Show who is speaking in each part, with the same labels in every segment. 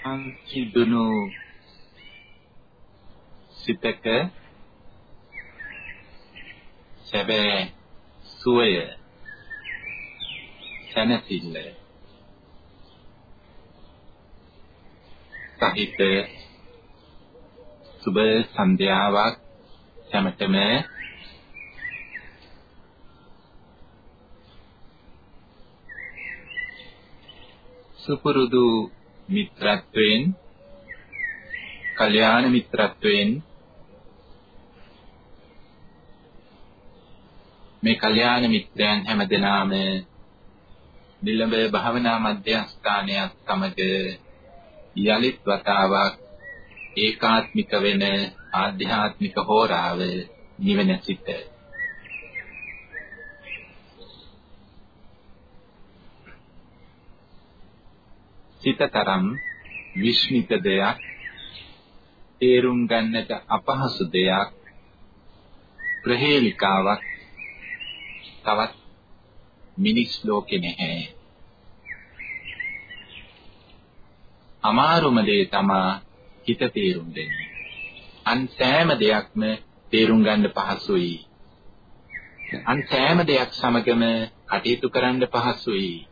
Speaker 1: සංසිඳුණු සිතක සැබෑ සුවය සැනසෙල්ල සහිත සුබ සන්ධ්‍යාවක් සැමටම සුපුරුදු මිත්‍රත්වයෙන් කල්යාණ මිත්‍රත්වයෙන් මේ කල්යාණ මිත්‍රයන් හැමදෙනාම නිලඹ භාවනා මධ්‍යස්ථානයත් සමග යලිත් වතාවක් ඒකාත්මික වෙන ආධ්‍යාත්මික හෝරාව නිවන සිට සිතතරම් විශ්මිත දෙයක් තේරුම් ගන්නට අපහසු දෙයක් ප්‍රහේලිකාවක් තවත් මිනිස් ලෝකේ නැහැ. අමාරුම දේ තමා හිත තේරුම් දෙන්නේ. අන් සෑම දෙයක්ම තේරුම් ගන්න පහසුයි. අන් සෑම දෙයක් සමගම කටයුතු කරන්න පහසුයි.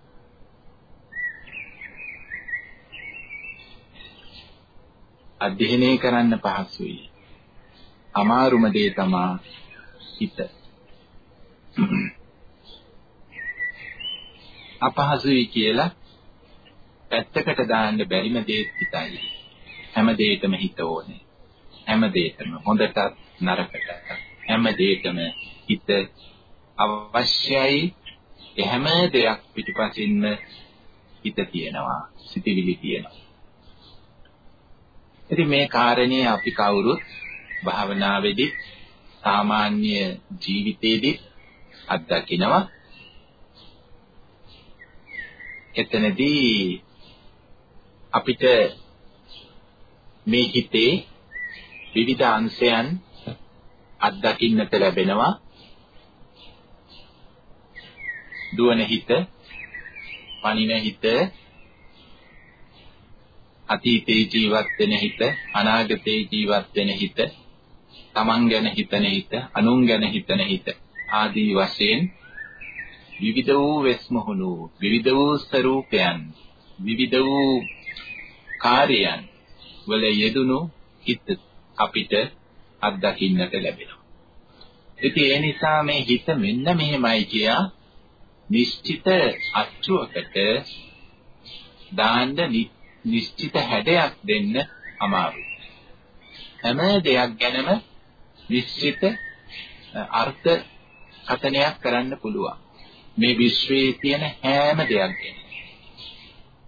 Speaker 1: අධ්‍යයනය කරන්න පහසුයි. අමාරුම දේ තමා හිත. අපහසුයි කියලා පැත්තකට දාන්න බැරිම දේත් හිතයි. හැම දෙයකම හිත ඕනේ. හැම දෙයකම හොඳටත් නරකටත් හැම දෙයකම හිත අවශ්‍යයි. හැම දෙයක් පිටිපසින්ම හිත තියෙනවා. සිතිවිලි තියෙනවා. ඉතින් මේ කාරණේ අපි කවුරුත් භාවනාවේදී සාමාන්‍ය ජීවිතයේදී අත්දකිනවා. එතනදී අපිට මේ හිතේ විවිධ අංශයන් අත්දකින්නට ලැබෙනවා. දුවන හිත, පණින හිත, අතීතේ ජීවත් වෙන හිත, අනාගතේ ජීවත් වෙන හිත, තමන් ගැන හිතන හිත, අනුන් ගැන හිතන හිත ආදී වශයෙන් විවිධ වූ වෙස්මහුණු, විවිධ වූ ස්වરૂපයන්, විවිධ වූ කාර්යයන් වල යෙදුණු හිත අපිට අත්දකින්නට ලැබෙනවා. ඉතින් ඒ නිසා මේ හිත මෙන්න මෙහෙමයි කියා නිශ්චිත අච්චුවකට දාන්න නිශ්චිත හැඩයක් දෙන්න අමාරුයි. හැම දෙයක් ගැනම නිශ්චිත අර්ථ කතනයක් කරන්න පුළුවන්. මේ විශ්වයේ තියෙන හැම දෙයක් ගැන.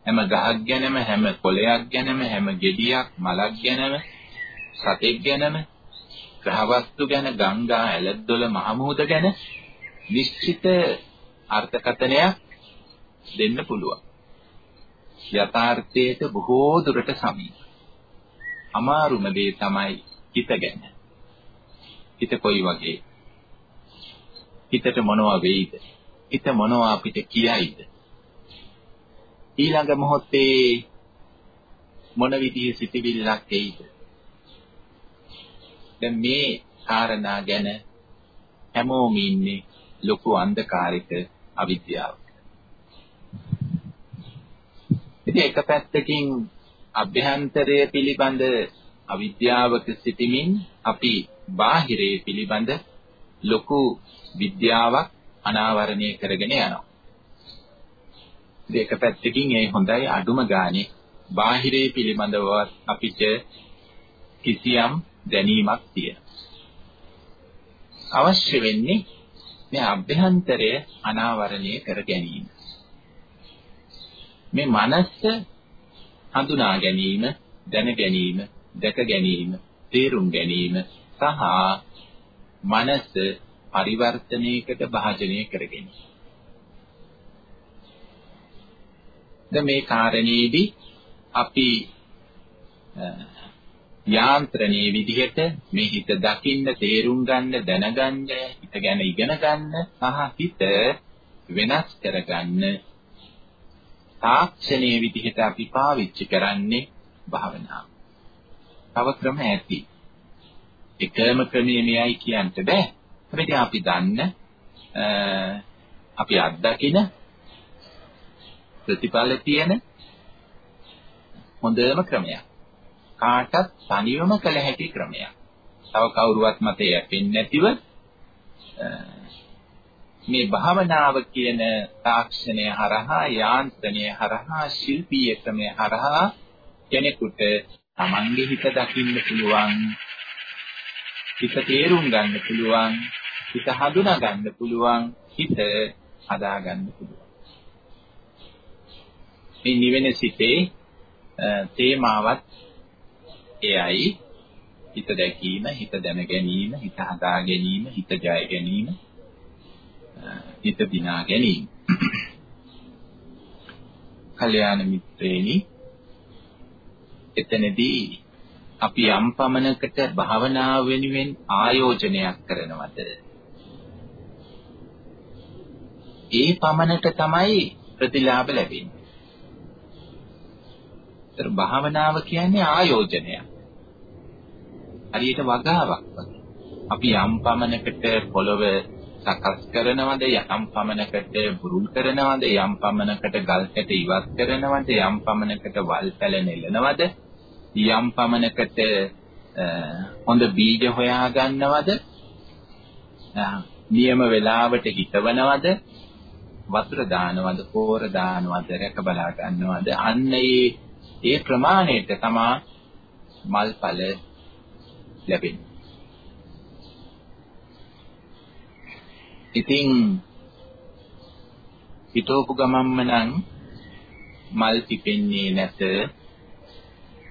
Speaker 1: හැම ගහක් ගැනම, හැම කොළයක් ගැනම, හැම ගෙඩියක්, මලක් ගැනම, සතෙක් ගැනම, ග්‍රහවස්තු ගැන, ගංගා, ඇලදොල, මහමුහුද ගැන නිශ්චිත අර්ථකථනයක් දෙන්න පුළුවන්. යථාර්ථයට බොහෝ දුරට සමීප. අමාරුම දේ තමයි හිත ගැන. හිත කොයි වගේ? හිතට මොනවා වෙයිද? හිත මොනවා අපිට කියයිද? ඊළඟ මොහොතේ මොන විදිහේ සිතිවිල්ලක් එයිද? දැන් මේ කාරණා ගැන හැමෝම ඉන්නේ ලොකු අන්ධකාරික අවිද්‍යාව. ඉතින් එක පැත්තකින් අභ්‍යන්තරය පිළිබඳ අවිද්‍යාවක සිටමින් අපි බාහිරය පිළිබඳ ලොකු විද්‍යාවක් අනාවරණය කරගෙන යනවා. ඒක පැත්තකින් ඒ හොඳයි අඩුම ගානේ බාහිරය පිළිබඳව අපිට කිසියම් දැනීමක් තියෙනවා. අවශ්‍ය වෙන්නේ මේ අභ්‍යන්තරය අනාවරණය කර ගැනීම. මේ මනස හඳුනා ගැනීම, දැන ගැනීම, දැක ගැනීම, තේරුම් ගැනීම සහ මනස පරිවර්තනයකට භාජනය කර ගැනීම. දැන් මේ කාරණේදී අපි යාන්ත්‍රණයේ විදිහට මේ හිත දකින්න, තේරුම් ගන්න, දැනගන්න, හිත ගැන ඉගෙන ගන්න සහ හිත වෙනස් කරගන්න තාක්ෂණයේ විදිහට අපි පාවිච්චි කරන්නේ භාවනාව. තව ක්‍රම ඇති. එකම ක්‍රමයේ මෙයයි කියන්න බෑ. හැබැයි අපි දන්න අපි අත්දකින ප්‍රතිඵල තියෙන හොඳම ක්‍රමයක්. කාටත් තනියම කළ හැකි ක්‍රමයක්. තව කවුරුවත් මතේ යැපෙන්නේ නැතිව මේ භාවනාව කියන තාක්ෂණය හරහා යාන්ත්‍රණය හරහා ශිල්පීය ක්‍රමය හරහා කෙනෙකුට තමන්ගේ හිත දකින්න පුළුවන් හිත තේරුම් ගන්න පුළුවන් හිත හඳුනා ගන්න පුළුවන් හිත හදා ගන්න පුළුවන්. මේ නිවෙන සිතේ තේමාවත් එයයි. හිත දැකීම හිත දැන ගැනීම හිත හදා ගැනීම හිත ජය ගැනීම. හිත දිනා ගැනීම. කල්යාණ මිත්‍රේනි එතනදී අපි යම් පමණකට භාවනාව වෙනුවෙන් ආයෝජනයක් කරනවද ඒ පමණට තමයි ප්‍රතිලාභ ලැබෙන්නේ. ඒතර භාවනාව කියන්නේ ආයෝජනයක්. හරියට වගාවක් වගේ. අපි යම් පමණකට පොළව සකස් කරනවද? යම් පමණකට බුරුල් කරනවද? යම් පමණකට ගල් කැට ඉවත් කරනවද? යම් පමණකට වල් පැල නෙලනවද? යම් පමණකට හොඳ බීජ හොයා ගන්නවද? නියම වේලාවට හිටවනවද වතුර දානවද? පෝර දානවද? රැක බලා ගන්නවද? අන්න ඒ ඒ ප්‍රමාණයට තමා මල්පල ලැබෙන්නේ ඉතින් හිතෝපු ගමම්ම නම් මල් පිපෙන්නේ නැත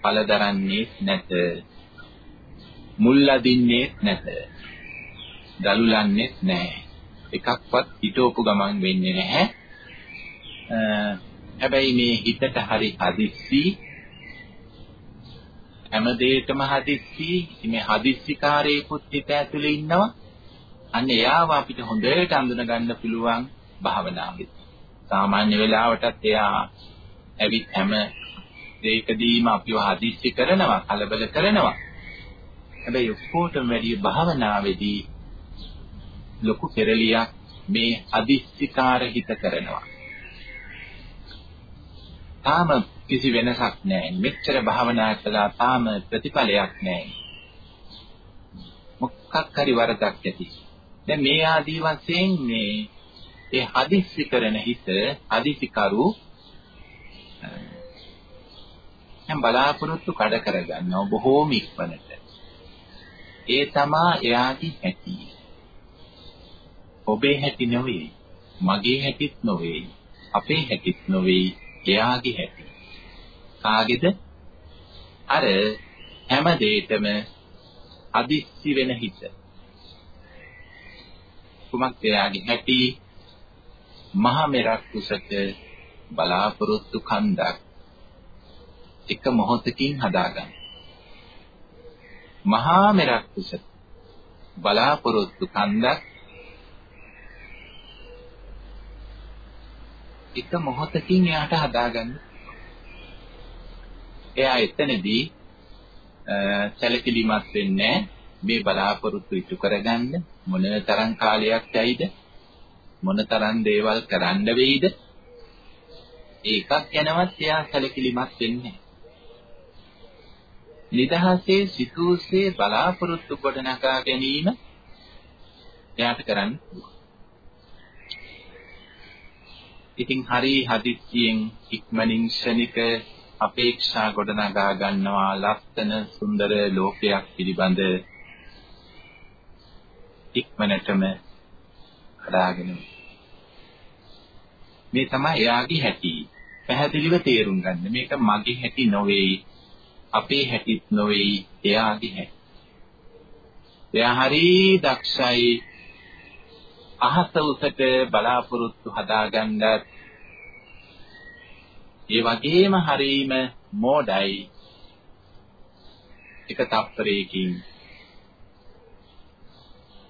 Speaker 1: පළ දරන්නේ නැත මුල් අදින්නේ නැත දලුලන්නේ නැහැ. එකක්වත් හිතෝපු ගමන් වෙන්නේ නැහැ. හැබැයි මේ හිතට හරි හදිස්සි හැම දෙයකම හදිස්සි. මේ හදිස්සිකාරයෙකුත් හිත ඇතුලේ ඉන්නවා. අන්න එයාව අපිට හොඳට අඳුන ගන්න පුළුවන් භාවනාවෙත්. සාමාන්‍ය වෙලාවටත් එයා ඇවිත් හැම දෙයකදීම අපිව හදිස්සි කරනවා, කලබල කරනවා. හැබැයි ඔක්කොටම වැඩි භාවනාවේදී ලොකු පෙරලියක් මේ අදිස්සිකාර හිත කරනවා. තාම කිසි වෙනසක් නැහැ. මෙච්චර භාවනා කළා තාම ප්‍රතිඵලයක් නැහැ. මොකක් හරි වරදක් ඇති. දැන් මේ ආදී වශයෙන් මේ ඒ හදිස්සි කරන හිත හදිසිකරු දැන් බලාපොරොත්තු කඩ කරගන්නවා බොහෝම ඉක්මනට. ඒ තමා එයාගේ හැටි. ඔබේ හැටි නෙවෙයි, මගේ හැටිත් නෙවෙයි, අපේ හැටිත් නෙවෙයි, එයාගේ හැටි. කාගේද? අර හැම දෙයකම අදිස්සි වෙන හිත. කුමක්ද එයාගේ හැටි මහා මෙරක් කුසක බලාපොරොත්තු කන්දක් එක මොහොතකින් හදාගන්න. මහා මෙරක් කුසක බලාපොරොත්තු කන්දක් එක මොහොතකින් එයාට හදාගන්න. එයා එතනදී සැලකිලිමත් වෙන්නේ මේ බලාපොරොත්තු ඉටු කරගන්න මොන තරම් කාලයක් යයිද? මොන තරම් දේවල් කරන්න වෙයිද? ඒකක් ගැනවත් එයා සැලකිලිමත් වෙන්නේ නිදහසේ සිතූසේ බලාපොරොත්තු ගොඩනගා ගැනීම එයාට කරන්න ඉතින් හරි හදිස්සියෙන් ඉක්මනින් ක්ෂණික අපේක්ෂා ගොඩනගා ගන්නවා ලස්සන සුන්දර ලෝකයක් පිළිබඳ ඉක්මනටම හදාගෙන මේ තමයි එයාගේ හැටි. පැහැදිලිව තේරුම් ගන්න. මේක මගේ හැටි නොවේ. අපේ හැටිත් නොවේ. එයාගේ හැටි. එයා හරි දක්ෂයි. අහස උසට බලාපොරොත්තු හදාගන්නත් ඒ වගේම හරීම මෝඩයි එක තප්පරයකින්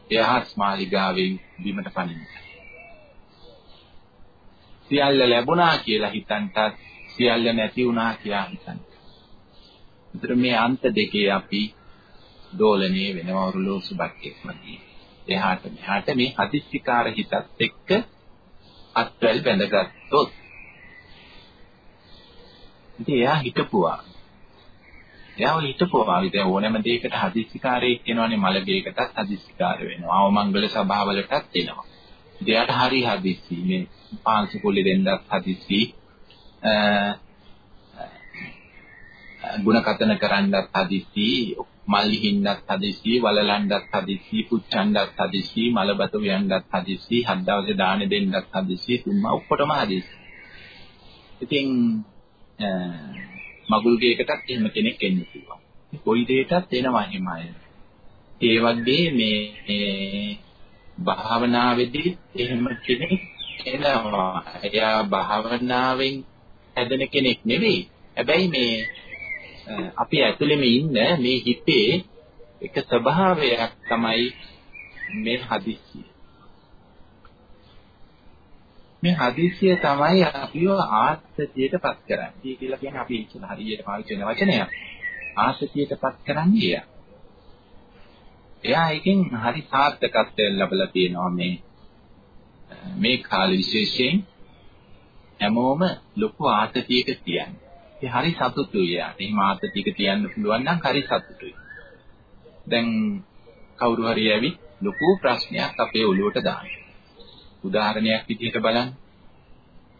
Speaker 1: එහස් මාලිගාවෙන් බිමට පනින්න. සියල්ල ලැබුණා කියලා හිතන්ටත් සියල්ල නැති වුණා කියලා හිතන්න. ඒතර මේ අන්ත දෙකේ අපි දෝලණය වෙනවා උරුලෝසුබක් එක්මදී. එහාට මෙහාට මේ හදිස්සිකාර හිතත් එක්ක අත්වැල් බැඳගත්තොත් ඉතින් එයා හිතපුවා. එයා හිතපුවා ඉතින් ඕනෑම දෙයකට හදිස්සිකාරයෙක් වෙනවනේ මලගේකටත් හදිස්සිකාර වෙනවා. අවමංගල සභාවලටත් එනවා. ඉතින් එයාට හරි හදිස්සි. මේ පාංශු කුලි දෙන්නත් හදිස්සි. ಗುಣකතන කරන්නත් හදිස්සි. මල් හින්නත් හදිස්සි. වලලන්නත් හදිස්සි. පුච්චන්නත් හදිස්සි. මලබතු වියන්නත් හදිස්සි. හත් දවසේ දාන දෙන්නත් හදිස්සි. තුම්මා ඔක්කොටම හදිස්සි. ඉතින් මගුල් ගේකටත් එහෙම කෙනෙක් එන්න පුළුවන්. කොයි දෙයකටත් එනවා එහෙම අය. ඒ වගේ මේ භාවනාවේදී එහෙම කෙනෙක් එනවා. එයා භාවනාවෙන් හැදෙන කෙනෙක් නෙවෙයි. හැබැයි මේ අපි ඇතුළෙම ඉන්න මේ හිතේ එක ස්වභාවයක් තමයි මේ හදිස්සිය. මේ හදිස්සිය තමයි අපිව ආත්‍යතියටපත් කරන්නේ. කියලා කියන්නේ අපි ඉස්සර හරියට පාවිච්චි කරන වචනයක්. ආත්‍යතියටපත් කරන්නේ එයා. එයා එකෙන් හරි සාර්ථකත්වයක් ලැබලා තියෙනවා මේ මේ කාල විශේෂයෙන් හැමෝම ලොකු ආතතියක තියන්නේ. ඒ හරි සතුටුයි යාට. මේ මාත ටික තියන්න පුළුවන් නම් හරි සතුටුයි. දැන් කවුරු හරි ඇවි ලොකු ප්‍රශ්නයක් අපේ ඔළුවට දානවා. උදාහරණයක් විදිහට බලන්න.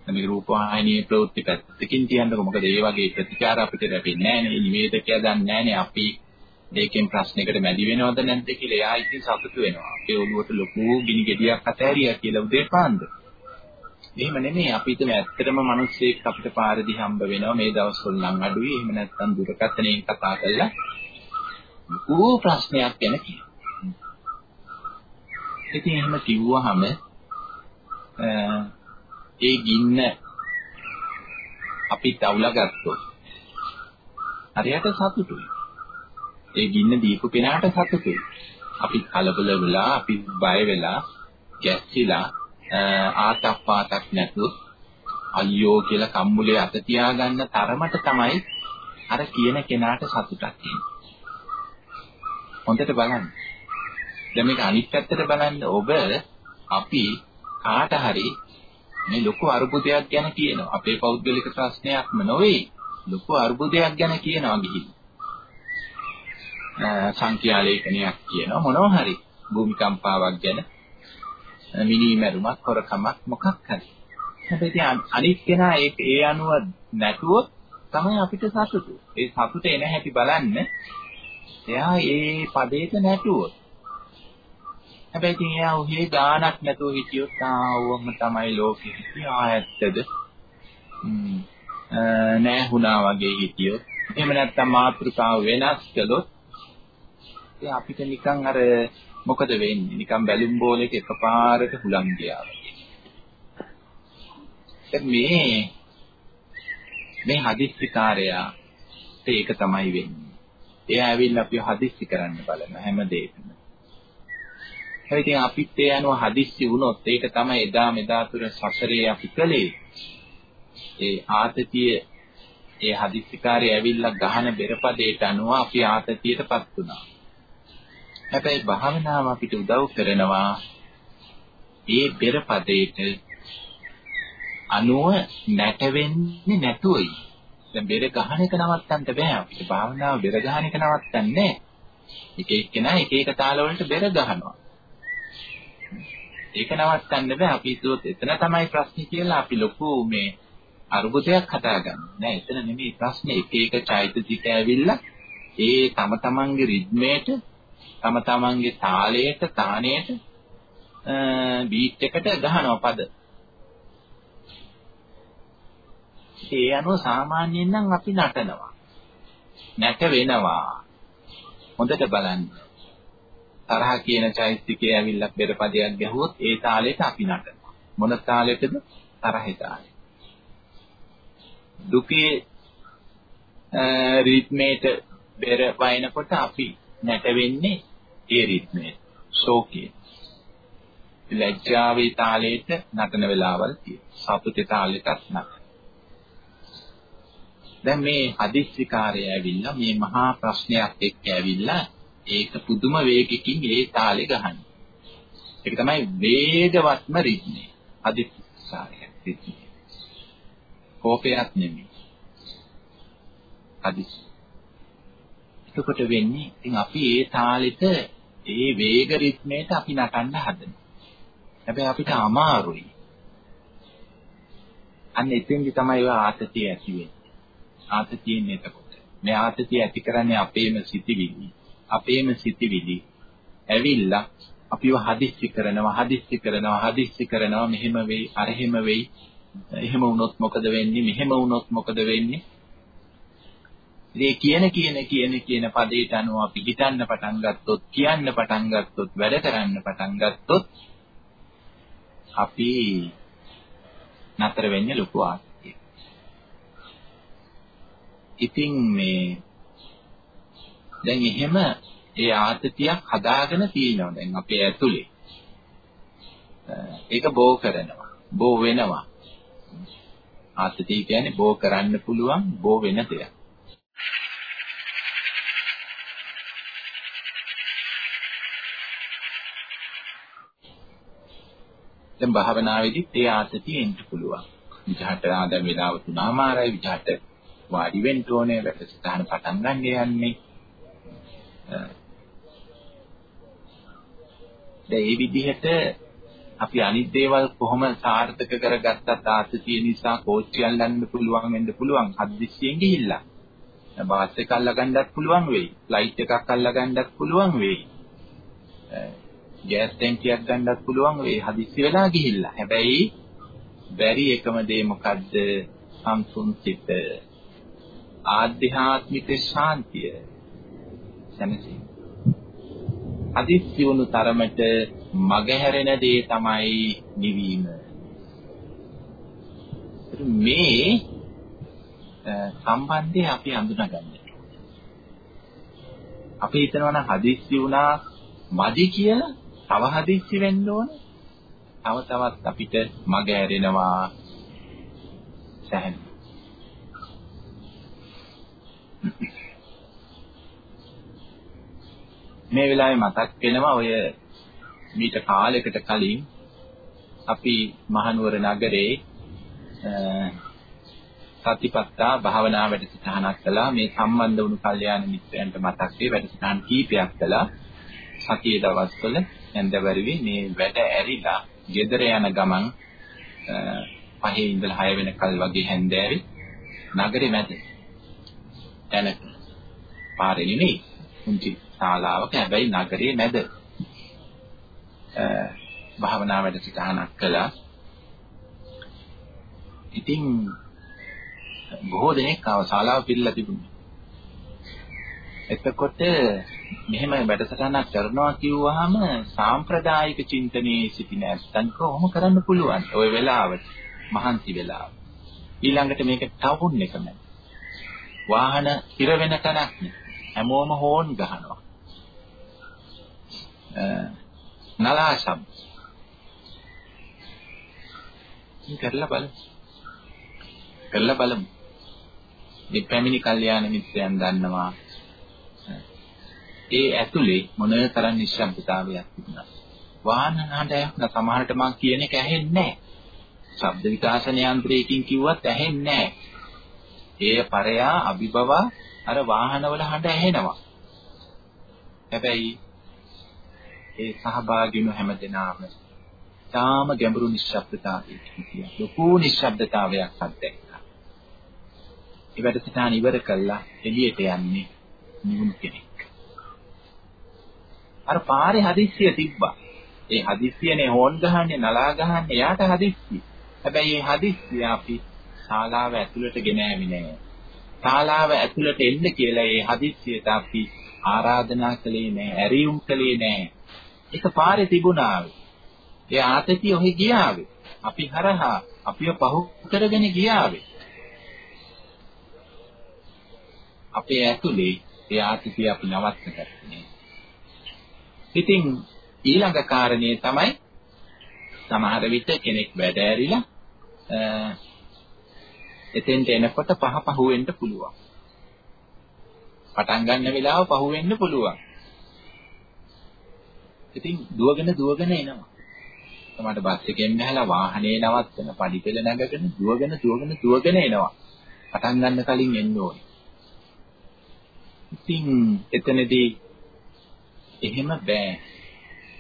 Speaker 1: මේ රූපවාහිනියේ ප්‍රවෘත්ති පැත්තකින් තියන්නකො මොකද ඒ වගේ ප්‍රතිචාර අපිට ලැබෙන්නේ නැහැ නේ. නිවේදකයා දන්නේ නැහැ අපි දෙකෙන් ප්‍රශ්නයකට මැදි වෙනවද නැද්ද කියලා එයා ඉතින් සතුටු වෙනවා. අපේ ඔළුවට ලොකු ගිනි ගෙඩියක් අතෑරියා කියලා උදේ පාන්දර. එහෙම නෙමෙයි අපි හිතන ඇත්තටම මිනිස්සෙක් අපිට පාරදී හම්බ වෙනවා මේ දවස්වල නම් අඩුයි එහෙම නැත්නම් දුරකථනයෙන් කතා කරලා ඌ ප්‍රශ්නයක් ගැන කියනවා. ඉතින් එහෙම කිව්වහම ඒ ගින්න අපි තවුලා ගත්තොත් හරියට සතුටුයි. ඒ ගින්න දීපු කෙනාට සතුටුයි. අපි කලබල වෙලා අපි බය වෙලා ගැස්සිලා ආතප්පාතක් නැතුව අයියෝ කියලා කම්මුලේ අත තියාගන්න තරමට තමයි අර කියන කෙනාට සතුටක් එන්නේ. හොඳට බලන්න. දැන් මේක අනිත් පැත්තට බලන්න ඔබ අපි කාට හරි මේ ලොකු අරුබුදයක් ගැන කියනවා. අපේ පෞද්ගලික ප්‍රශ්නයක්ම නොවේ. ලොකු අරුබුදයක් ගැන කියනවා ගිහින්. සංඛ්‍යා ලේඛනයක් කියනවා මොනවා හරි භූමිකම්පාවක් ගැන මිනී මැරුමක් හොරකමක් මොකක් හරි. හැබැයි අනිත් කෙනා ඒ ඒ අනුව නැතුවොත් තමයි අපිට සතුටු. ඒ සතුට එන හැටි බලන්න. එයා ඒ පදේට නැතුවොත්. හැබැයි ඉතින් එයා ඔහේ ගානක් නැතුව හිටියොත් ආවම තමයි ලෝකෙ හිටියා ඇත්තද? නෑ හුණා වගේ හිටියොත්. එහෙම නැත්නම් මාත්‍රිකාව වෙනස් කළොත් ඒ අපිට නිකන් අර මොකද වෙන්නේ? නිකන් බැලුම් බෝලයක එකපාරට හුලං ගියා මේ මේ හදිස්සිකාරයා ඒක තමයි වෙන්නේ. එයා ඇවිල්ලා අපිව හදිස්සි කරන්න බලන හැම දෙයකම. ඒ ඉතින් අපිත් ඒ අනුව හදිස්සි වුණොත් ඒක තමයි එදා මෙදා තුර සසරේ අපි කළේ. ඒ ආතතිය ඒ හදිස්සිකාරය ඇවිල්ලා ගහන බෙරපදයට අනුව අපි ආතතියටපත් වුණා. හැබැයි භාවනාව අපිට උදව් කරනවා ඒ පෙරපදේට අනුව නැටවෙන්නේ නැතුවයි. දැන් බෙර ගහන එක නවත්තන්න බෑ අපිට. භාවනාව බෙර ගහන එක නවත්තන්නේ එක එක්කෙනා එක එක තාලවලට බෙර ගහනවා. ඒක නවත්තන්න බෑ. අපි හිතුවොත් එතන තමයි ප්‍රශ්නේ කියලා අපි ලොකු මේ අරුබුදයක් හදාගන්න. නෑ එතන නෙමෙයි ප්‍රශ්නේ. එක එක චෛතසික ඇවිල්ලා ඒ තම තමන්ගේ රිද්මේට තම තමන්ගේ තාලයට තාණයට බීට් එකට ගහනවා පද. ඒ අනුව සාමාන්‍යයෙන් නම් අපි නටනවා. නැට වෙනවා. හොඳට බලන්න. තරහ කියන චෛත්‍යකයේ ඇවිල්ලා පෙරපදයක් ගැහුවොත් ඒ තාලෙට අපි නටනවා. මොන තාලෙටද? තරහේ තාලෙට. දුකේ රිද්මේට බෙර වයින්කොට අපි නැටවෙන්නේ ඒ රිද්මේ ශෝකයේ ලැජ්ජාවේ තාලෙට නටන වෙලාවල් තියෙනවා සතුටේ තාලෙටත් නටන දැන් මේ හදිස්සිකාරය ඇවිල්ලා මේ මහා ප්‍රශ්නයක් එක්ක ඇවිල්ලා ඒක පුදුම වේගකින් ඒ තාලේ ගහන්නේ. ඒක තමයි වේගවත්ම රිද්මය. හදිස්සිකාරය රිද්මය. කෝපයක් නෙමෙයි. හදිස්සි. එතකොට වෙන්නේ ඉතින් අපි ඒ තාලෙට ඒ වේග රිද්මයට අපි නටන්න හදනවා. හැබැයි අපිට අමාරුයි. අන්න එතෙන්දි තමයි ඔය ආතතිය ඇති වෙන්නේ. ආතතියෙන් එතකොට. මේ ආතතිය ඇති කරන්නේ අපේම සිතිවිලි. අපේම සිතිවිලි ඇවිල්ලා අපිව හදිස්සි කරනවා හදිස්සි කරනවා හදිස්සි කරනවා මෙහෙම වෙයි අරහෙම වෙයි. එහෙම වුණොත් මොකද වෙන්නේ? මෙහෙම වුණොත් මොකද වෙන්නේ? මේ කියන කියන කියන කියන පදේට අනුව අපි හිතන්න පටන් ගත්තොත් කියන්න පටන් ගත්තොත් වැඩ කරන්න පටන් ගත්තොත් අපි නතර වෙන්නේ ලොකු ආත්මයක්. ඉතින් මේ දැන් එහෙම ඒ ආතතියක් හදාගෙන තියෙනවා දැන් අපේ ඇතුලේ. ඒක බෝ කරනවා. බෝ වෙනවා. ආතතිය කියන්නේ බෝ කරන්න පුළුවන් බෝ වෙන දෙයක්. දැන් භාවනාවේදීත් ඒ ආතතිය එන්න පුළුවන්. විචහට ආදම් වේලාව තුනමාරයි විචහට වාඩි වෙන්න ඕනේ වැඩසටහන පටන් ගන්න යන්නේ. දැන් මේ විදිහට අපි අනිත් දේවල් කොහොම සාර්ථක කරගත්තත් ආතතිය නිසා කෝච්චි අල්ලන්න පුළුවන් වෙන්න පුළුවන් හදිස්සියෙන් ගිහිල්ලා. බස් එක අල්ලගන්නත් පුළුවන් වෙයි. ෆ්ලයිට් එකක් අල්ලගන්නත් පුළුවන් වෙයි. ගෑස් ටැංකියක් ගන්නත් පුළුවන් ඒ හදිස්සි වෙලා ගිහිල්ලා. හැබැයි බැරි එකම දේ මොකද්ද? සංසුන් සිත. ආධ්‍යාත්මික ශාන්තිය. සැනසීම. හදිස්සි වුණු තරමට මගහැරෙන දේ තමයි නිවීම. මේ සම්බන්ධය අපි හඳුනාගන්න. අපි හිතනවා නම් හදිස්සි වුණා මදි කියලා තව හදිස්සි වෙන්න ඕන. තව තවත් අපිට මග ඇරෙනවා සැහැණ. මේ වෙලාවේ මතක් වෙනවා ඔය මීට කාලයකට කලින් අපි මහනුවර නගරේ සතිපත්තා භාවනා වැඩසටහනක් කළා. මේ සම්බන්ධ වුණු කල්යාණ මිත්‍රයන්ට මතක් වේ වැඩසටහන් කීපයක් කළා. සතියේ දවස්වල නැන්දවරුවේ මේ වැඩ ඇරිලා ගෙදර යන ගමන් පහේ ඉඳලා 6 වෙනකල් වගේ හැන්දෑවේ නගරේ මැද තැනක පාරේ නෙමෙයි උන්ටි ශාලාවක හැබැයි නගරේ මැද භාවනා වැඩසටහනක් කළා ඉතින් බොහෝ දෙනෙක් ආව ශාලාව පිළිලා තිබුණා එතකොට මෙහෙම වැඩසටහනක් කරනවා කිව්වහම සාම්ප්‍රදායික චින්තනයේ සිටින ඇත්තන්ට කොහොම කරන්න පුළුවන් ওই වෙලාවට මහන්සි වෙලාව. ඊළඟට මේක ටවුන් එක නෑ. වාහන හිර වෙන තැනක් නේ. හැමෝම හෝන් ගහනවා. නලා ශබ්ද. කරලා බලමු. කරලා බලමු. මේ පැමිණි කල්යාණ මිත්‍රයන් දන්නවා ඒ ඇතුලේ මොන තරම් නිශ්ශබ්දතාවයක් තිබුණා. වාහන හඬ ඇහුණා සමහරට මං කියන එක ඇහෙන්නේ නැහැ. ශබ්ද විකාශන යන්ත්‍රයකින් කිව්වත් ඇහෙන්නේ නැහැ. ඒ පරයා අභිබව අර වාහනවල හඬ ඇහෙනවා. හැබැයි ඒ සහභාගීනු හැමදෙනාම තාම ගැඹුරු නිශ්ශබ්දතාවයක හිටියා. ලොකු නිශ්ශබ්දතාවයක් අත්දැක්කා. ඒ වැඩසටහන ඉවර කළා එළියට යන්නේ නිවුන් කෙනෙක්. අර පාරේ හදිස්සිය තිබ්බා. ඒ හදිස්සියනේ හෝන් ගහන්නේ නලා ගහන්නේ එයාට හදිස්සිය. හැබැයි මේ හදිස්සිය අපි ශාලාව ඇතුළට ගෙන ආවේ නෑ. ශාලාව ඇතුළට එන්න කියලා ඒ හදිස්සියට අපි ආරාධනා කළේ නෑ, ඇරියුම් කළේ නෑ. ඒක පාරේ තිබුණා. ඒ ආතතිය ඔහි ගියාවේ. අපි හරහා අපිව පහු කරගෙන ගියාවේ. අපේ ඇතුලේ ඒ ආතතිය අපි නවත්ත ගත්තේ. ඉතින් ඊළඟ කාරණේ තමයි සමහර විට කෙනෙක් වැඩ ඇරිලා එතෙන්ට එනකොට පහ පහ වෙන්න පුළුවන්. පටන් ගන්න වෙලාව පහ වෙන්න පුළුවන්. ඉතින් දුවගෙන දුවගෙන එනවා. තමයි බස් එකෙන් නැහැලා වාහනේ නවත්තන පඩිපෙළ නැගගෙන දුවගෙන දුවගෙන දුවගෙන එනවා. පටන් ගන්න කලින් එන්න ඕනේ. ඉතින් එතනදී එහෙම බෑ.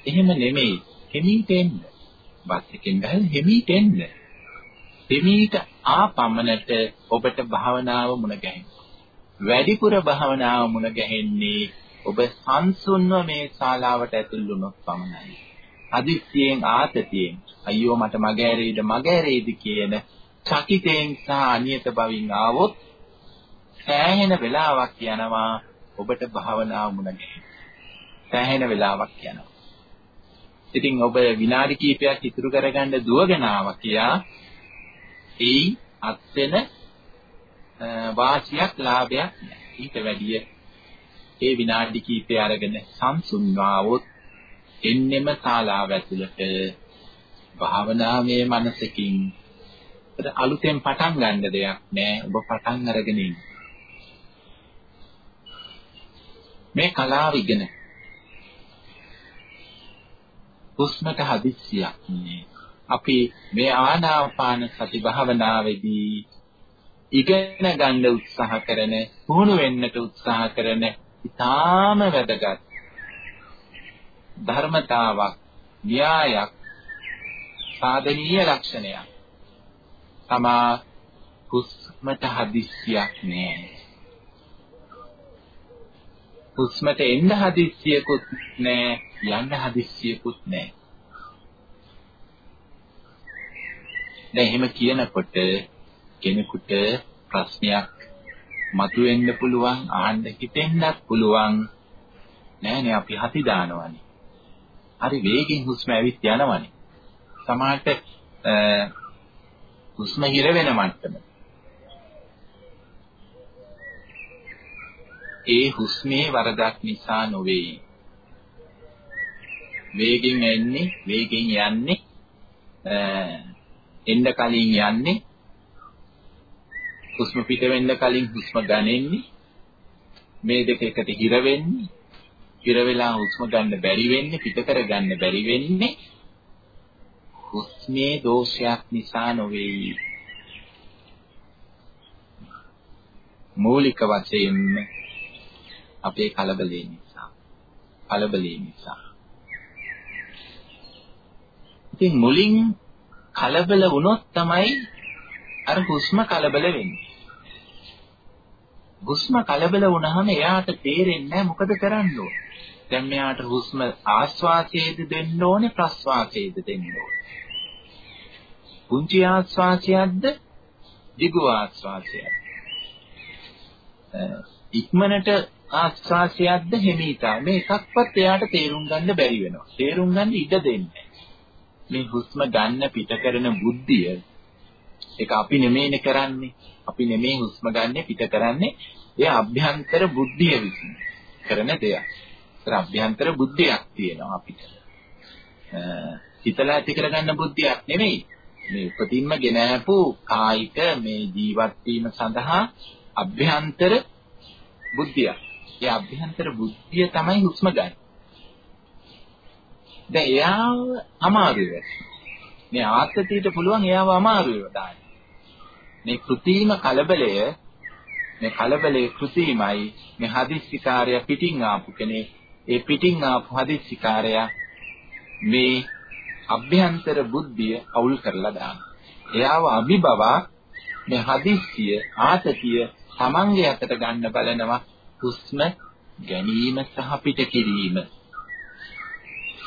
Speaker 1: එහෙම නෙමෙයි. හිමීට එන්න. බස් එකෙන් ගහලා හිමීට එන්න. හිමීට ආපමණට ඔබට භාවනාව මුණ ගැහෙනවා. වැඩිපුර භාවනාව මුණ ගැහෙන්නේ ඔබ සංසුන්ව මේ ශාලාවට ඇතුල් වුණොත් පමණයි. අදිස්සියෙන් ආතතියෙන් අයියෝ මට මග ඇරෙයිද මග ඇරෙයිද කියන චකිතෙන් සහ අනියත බවින් ආවොත් සෑහෙන වෙලාවක් යනවා ඔබට භාවනාව මුණ ගැහෙන්න. සෑහෙන වෙලාවක් යනවා. ඉතින් ඔබ විනාඩි කිහිපයක් ඉතුරු කරගන්න දුවගෙන ආවා කියා එයි අත් වෙන වාසියක් ලාභයක් නැහැ. ඊට වැඩිය ඒ විනාඩි කිහිපය අරගෙන සංසුන්වාවොත් එන්නෙම ශාලාව ඇතුළට භාවනාමය මනසකින් අලුතෙන් පටන් ගන්න දෙයක් නෑ. ඔබ පටන් අරගෙන ඉන්න. මේ කලාව ඉගෙන හුස්මට හදිස්සියක් නේ. අපි මේ ආනාපාන සති භාවනාවේදී ඉගෙන ගන්න උත්සාහ කරන පුහුණු වෙන්නට උත්සාහ කරන ඉතාම වැදගත්. ධර්මතාවක් න්‍යායක් සාධනීය ලක්ෂණයක්. තමා හුස්මට හදිස්සියක් නෑ. හුස්මට එන්න හදිස්සියකුත් නෑ යන්න හදිස්සියකුත් නෑ. දැන් එහෙම කියනකොට කෙනෙකුට ප්‍රශ්නයක් මතුවෙන්න පුළුවන් අහන්න හිතෙන්නත් පුළුවන්. නෑනේ අපි හති දානවනේ. හරි වේගෙන් හුස්ම ඇවිත් යනවනේ. සමහරට හුස්ම හිර වෙන මට්ටම. ඒ හුස්මේ වරදක් නිසා නොවේ. වේගෙන් එන්නේ වේගෙන් යන්නේ එන්න කලින් යන්නේ හුස්ම පිට වෙන්න කලින් හුස්ම ගන්නෙන්නේ මේ දෙක එකට හිර වෙන්නේ. හිර වෙලා හුස්ම ගන්න බැරි වෙන්නේ පිට කර ගන්න බැරි වෙන්නේ හුස්මේ දෝෂයක් නිසා නොවේ. මූලික වශයෙන්ම අපේ කලබලේ නිසා කලබලේ නිසා. ඉතින් මුලින් කලබල වුණොත් තමයි අර හුස්ම කලබල වෙන්නේ. හුස්ම කලබල වුණාම එයාට තේරෙන්නේ නැහැ මොකද කරන්න ඕන. දැන් මෙයාට හුස්ම ආස්වාසයේද දෙන්න ඕනේ ප්‍රස්වාසයේද දෙන්න ඕනේ. පුංචි ආස්වාසයක්ද දිගු ආස්වාසයක්ද? ඉක්මනට ආස්වාසයක්ද හිමීතා මේ එකක්වත් එයාට තේරුම් ගන්න බැරි වෙනවා. තේරුම් ගන්න ඉඩ දෙන්නේ මේ හුස්ම ගන්න පිට කරන බුද්ධිය ඒක අපි නෙමෙයිනේ කරන්නේ. අපි නෙමෙයි හුස්ම ගන්න පිට කරන්නේ. ඒ අභ්‍යන්තර බුද්ධිය විසින් කරන දෙයක්. ඒතර අභ්‍යන්තර බුද්ධියක් තියෙනවා අපිට. හිතලා ඇති කරගන්න බුද්ධියක් නෙමෙයි. මේ උපතින්ම ගෙනහැපු කායික මේ ජීවත් වීම සඳහා අභ්‍යන්තර බුද්ධිය. ඒ අභ්‍යන්තර බුද්ධිය තමයි හුස්ම ගන්න. දැන් එයාව අමාරුයි. මේ ආත්‍යතියට පුළුවන් එයාව අමාරුයි දාන්න. මේ කෘතිම කලබලය මේ කලබලයේ කෘතිමයි මේ හදිස්සිකාරය පිටින් ආපු කෙනේ ඒ පිටින් ආපු හදිස්සිකාරය මේ අභ්‍යන්තර බුද්ධිය අවුල් කරලා දානවා. එයාව අභිබවා මේ හදිස්සිය ආතතිය තමන්ගේ අතට ගන්න බලනවා හුස්ම ගැනීම සහ පිට කිරීම.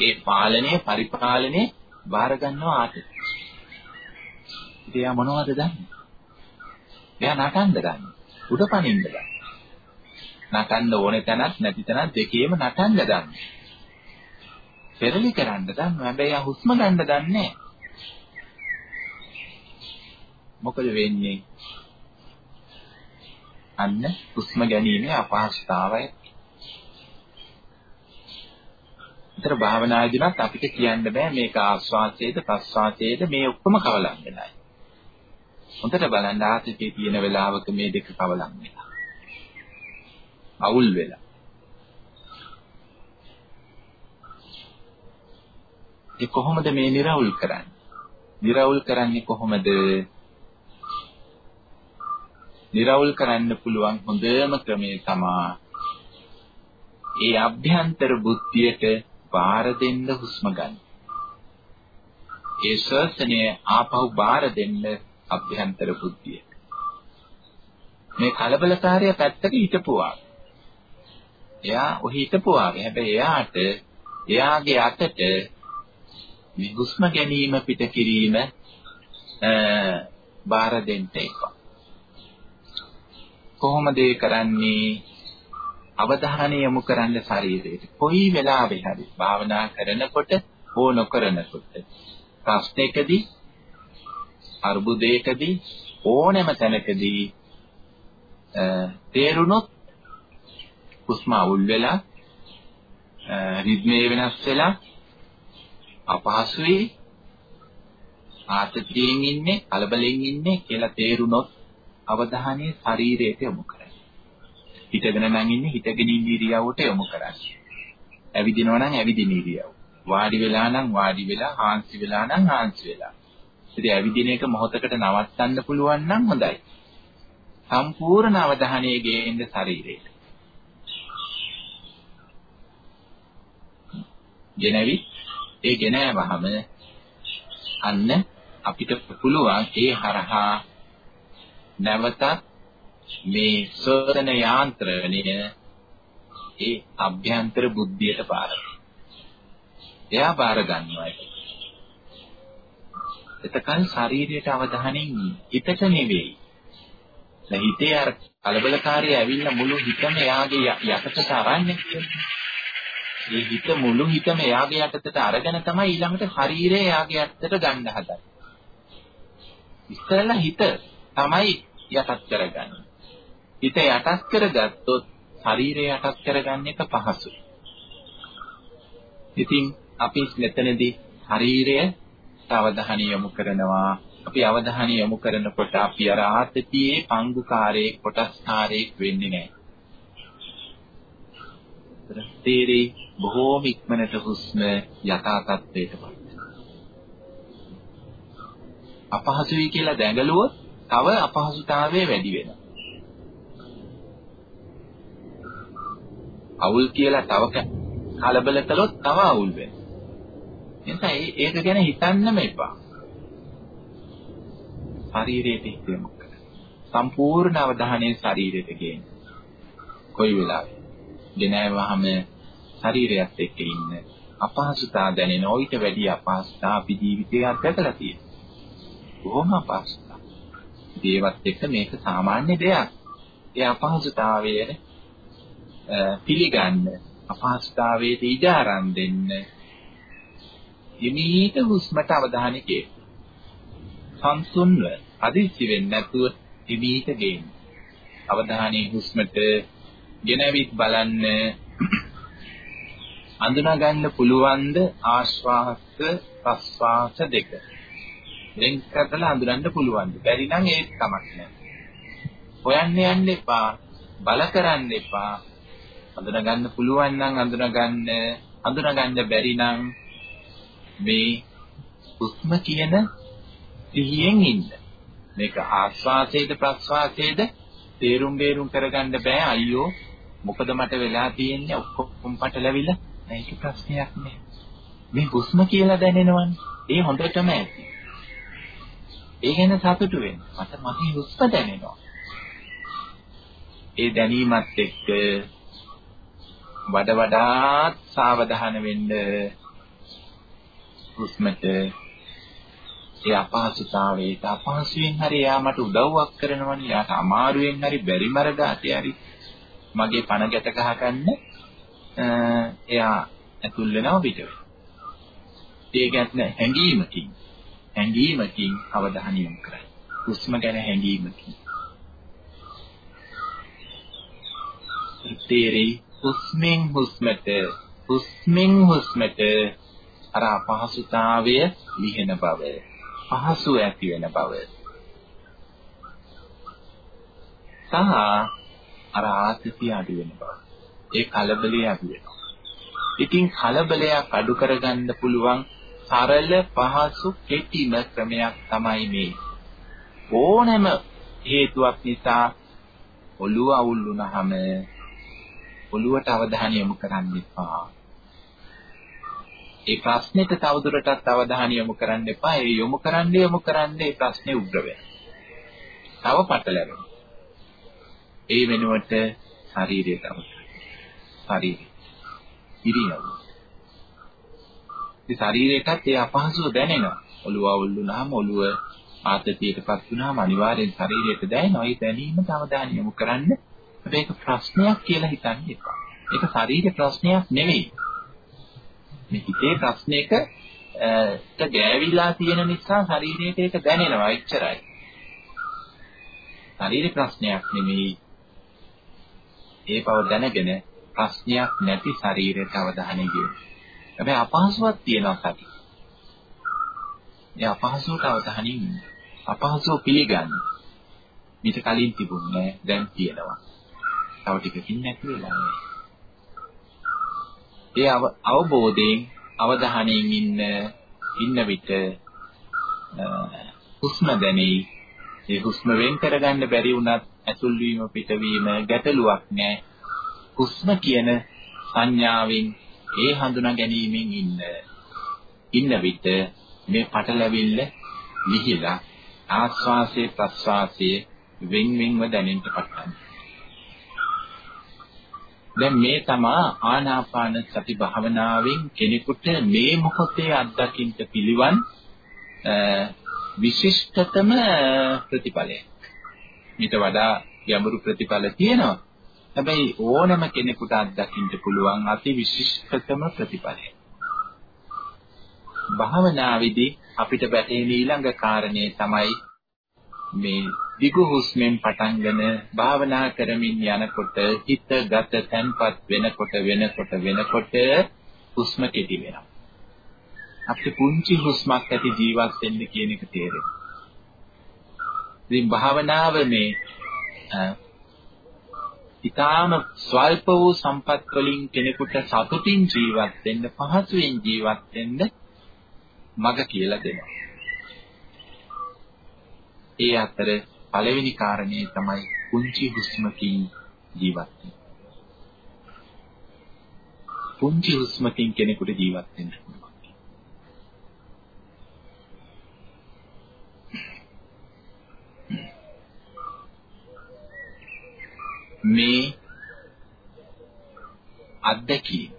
Speaker 1: ඒ පාලනය පරිපාලනය බාර ගන්නවා ආතතිය. එයා මොනවද දන්නේ? එයා නටන්න ගන්න. උඩ පනින්න ගන්න. නටන්න ඕනේ තැනක් නැති තැනක් දෙකේම නටන්න ගන්න. පෙරලි කරන්න ගන්න. හැබැයි ආ හුස්ම ගන්න දන්නේ මොකද වෙන්නේ? අන්න හුස්ම ගැනීමේ අපහසුතාවය. විතර භාවනාදීනත් අපිට කියන්න බෑ මේක ආස්වාසයේද ප්‍රස්වාසයේද මේ ඔක්කොම කවලම් වෙනයි. හොඳට බලන්න ආසිතේ තියෙන වෙලාවක මේ දෙක කවලම් වෙලා. අවුල් වෙලා. ඒ කොහොමද මේ निराවුල් කරන්නේ? निराවුල් කරන්නේ කොහොමද? निराවුල් කරන්න පුළුවන් හොඳම ක්‍රමය තමයි ඒ අභ්‍යන්තර බුද්ධියට බාර දෙන්න හුස්ම ගන්න. ඒ ශාසනය ආපහු බාර දෙන්න අභ්‍යන්තර බුද්ධිය. මේ කලබලකාරය පැත්තක හිටපුවා. එයා ඔහි හිටපුවා. හැබැයි එයාට එයාගේ අතට මේ හුස්ම ගැනීම පිට කිරීම බාර දෙන්න එපා. කොහොමද ඒ කරන්නේ? අවධානය යොමු කරන්න ශරීරයට. කොයි වෙලාවෙ හරි භාවනා කරනකොට හෝ නොකරනකොට ප්‍රශ්නයකදී අර්බුදයකදී ඕනෑම තැනකදී තේරුණොත් හුස්ම අවුල් වෙලා රිද්මේ වෙනස් වෙලා අපහසුයි ආතතියෙන් ඉන්නේ කලබලෙන් ඉන්නේ කියලා තේරුණොත් අවධානය ශරීරයට යොමු කරන්න. හිටගෙන නම් ඉන්නේ හිටගෙන ඉන්න ඉරියව්වට යොමු කරන්න. ඇවිදිනවා නම් ඇවිදින ඉරියව්. වාඩි වෙලා නම් වාඩි වෙලා, හාන්සි වෙලා නම් හාන්සි වෙලා. ඉතින් ඇවිදින එක මොහොතකට නවත්තන්න පුළුවන් නම් හොඳයි. සම්පූර්ණ අවධානය ගේන්න ශරීරයට. ගෙනවි ඒ ගෙනෑවහම අන්න අපිට පුළුවන් ඒ හරහා නැවතත් මේ සෝදන යාන්ත්‍රණය ඒ අභ්‍යන්තර බුද්ධියට පාර එයා බාර ගන්නවා ඒක. එතකන් ශරීරයට අවධානයෙන් හිතට නෙවෙයි. දැන් හිතේ අර කලබලකාරී ඇවිල්ලා මුළු හිතම එයාගේ යටතට අරන්නේ ඒ හිත මුළු හිතම එයාගේ යටතට අරගෙන තමයි ඊළඟට ශරීරය එයාගේ යටතට ගන්න හදන්නේ. ඉස්සෙල්ලා හිත තමයි යටත් කරගන්නේ. හිත යටත් කරගත්තොත් ශරීරය යටත් කරගන්න එක පහසුයි. ඉතින් අපි මෙතනදී ශරීරය අවධානය යොමු කරනවා. අපි අවධානය යොමු කරනකොට අපි අර ආතතියේ පංගුකාරයේ කොටස්කාරයක් වෙන්නේ නැහැ. තේරේ බොහෝම ඉක්මනට හුස්ම යථා තත්ත්වයටපත් අපහසුයි කියලා දැඟලුවොත් තව අපහසුතාවය වැඩි වෙනවා. අවුල් කියලා තව කලබල කළොත් තව අවුල් වෙනවා. එතන ඒක ගැන හිතන්නම එපා. ශරීරයට හිතෙමු. සම්පූර්ණ අවධානය ශරීරයට ගේන්න. කොයි වෙලාවෙ. ගෙනෑවහම ශරීරයත් එක්ක ඉන්න අපහසුතාව දැනෙන ඔయిత වැඩි අපහසුතාව අපි ජීවිතේ අත්දැකලා තියෙනවා. බොහොම අපහසුතාව. ඒවත් එක්ක මේක සාමාන්‍ය දෙයක්. ඒ අපහසුතාවයේ පිළිගන්න අපහසුතාවයට ඉඩ අරන් දෙන්න හිමීට හුස්මට අවධානය ගේන්න. සංසුන්ව අදිසි වෙන්නේ නැතුව හිමීට ගේන්න. අවධානය හුස්මට ගෙනවිත් බලන්න අඳුනා ගන්න පුළුවන්ද ආශ්වාස ප්‍රශ්වාස දෙක. වෙන් කරලා අඳුරන්න පුළුවන්ද? බැරි නම් ඒක කමක් නැහැ. හොයන්න යන්න එපා. බල කරන්න එපා. අඳුනා ගන්න පුළුවන් නම් අඳුනා ගන්න. අඳුනා ගන්න බැරි නම් මේ හුස්ම කියන සිහියෙන් ඉන්න. මේක ආස්වාසයේද ප්‍රස්වාසයේද තේරුම් බේරුම් කරගන්න බෑ. අයියෝ මොකද මට වෙලා තියෙන්නේ? ඔක්කොම පටලැවිලා. ඒක ප්‍රශ්නයක් නෑ. මේ හුස්ම කියලා දැනෙනවනේ. ඒ හොඳටම ඇති. ඒ ගැන සතුටු වෙන්න. මට මගේ හුස්ම දැනෙනවා. ඒ දැනීමත් එක්ක වඩ වඩාත් සාවධාන වෙන්න හුස්මට ඒ අපහසුතාවයට අපහසුයෙන් හරි එයා මට උදව්වක් කරනවනේ එයාට අමාරුවෙන් හරි බැරි මරදාතේ හරි මගේ පණ ගැට ගහගන්න එයා ඇතුල් වෙනවා පිට වෙනවා ඒකත් නෑ හැංගීමකින් හැංගීමකින් අවධානය යොමු කරයි හුස්ම ගැන හැංගීමකින් තේරෙයි හුස්මෙන් හුස්මට හුස්මෙන් හුස්මට අර අපහසුතාවය ලිහෙන බව පහසු ඇති වෙන බව නිසා අර ආතතිය අඩු වෙනවා. ඒ කලබලය අඩු වෙනවා. ඉතින් කලබලයක් අඩු කරගන්න පුළුවන් සරල පහසු කෙටිම ක්‍රමයක් තමයි මේ. ඕනෑම හේතුවක් නිසා ඔළුව අවුල් වුණාම ඔළුවට අවධානය යොමු කරන්න එපා. ඒ ප්‍රශ්නෙට තවදුරටත් අවධානය යොමු කරන්න එපා. ඒ යොමු කරන්න යොමු කරන්න ඒ ප්‍රශ්නේ උග්‍ර වෙනවා. තව පටලැවෙනවා. ඒ වෙනුවට ශරීරය තමයි. ශරීරය. ඉරියව්ව. ඒ ශරීරයටත් ඒ අපහසුව දැනෙනවා. ඔළුව අවුල් වුණාම ඔළුව ආතතියටපත් වුණාම අනිවාර්යෙන් ශරීරයට දැනෙනවා. ඒ දැනීමට අවධානය යොමු කරන්න. මේක ප්‍රශ්නයක් කියලා හිතන්න එපා. ඒක ශරීර ප්‍රශ්නයක් නෙවෙයි. මේ හිතේ ප්‍රශ්නයක ට ගෑවිලා තියෙන නිසා ශරීරයට ඒක දැනෙනවා එච්චරයි. ශරීර ප්‍රශ්නයක් නෙමෙයි. ඒ බව දැනගෙන ප්‍රශ්නයක් නැති ශරීරයට අවධානය යොමු. හැබැයි අපහසුවක් තියෙනවා සති. ඒ අපහසුවට අවධානය යොමු. අපහසුව පිළිගන්න. මිට කලින් තිබුණේ දැන් තියෙනවා. තව ටිකකින් නැති වෙලා නෑ. ඒ අවබෝධයෙන් අවධානයෙන් ඉන්න ඉන්න විට හුස්ම දැනේ. ඒ හුස්ම වෙන් කරගන්න බැරි වුණත් ඇතුල් වීම පිටවීම ගැටලුවක් නෑ. හුස්ම කියන සංඥාවෙන් ඒ හඳුනා ගැනීමෙන් ඉන්න ඉන්න විට මේ පටලැවිල්ල ලිහිලා ආස්වාසේ ප්‍රස්වාසයේ වෙන් වෙන්ව දැනෙන්න පටන් දැන් මේ තමා ආනාපාන සති භාවනාවෙන් කෙනෙකුට මේ මොහොතේ අත්දකින්න පිළිවන් විශිෂ්ටතම ප්‍රතිඵලය. ඊට වඩා ගැඹුරු ප්‍රතිඵල තියෙනවා. හැබැයි ඕනම කෙනෙකුට අත්දකින්න පුළුවන් අති විශිෂ්ටතම ප්‍රතිඵලය. භාවනාවේදී අපිට වැටෙන ඊළඟ කාරණේ තමයි මේ දිගු හුස්මෙන් පටන්ගෙන භාවනා කරමින් යනකොට හිත ගත තැන්පත් වෙනකොට වෙනකොට වෙනකොට හුස්ම කෙටි වෙනවා. අපිට පුංචි හුස්මක් ඇති ජීවත් වෙන්න කියන එක තේරෙනවා. ඉතින් භාවනාව මේ ඊටාම ස්වල්ප වූ සම්පත් වලින් කෙනෙකුට සතුටින් ජීවත් වෙන්න පහසුවෙන් ජීවත් වෙන්න මඟ කියලා දෙනවා. ඒ අතර පළවෙනි කාරණේ තමයි කුංචි හුස්මකින් ජීවත් වෙන්න. පුංචි හුස්මකින් කෙනෙකුට ජීවත් වෙන්න පුළුවන්. මේ අත්දැකීම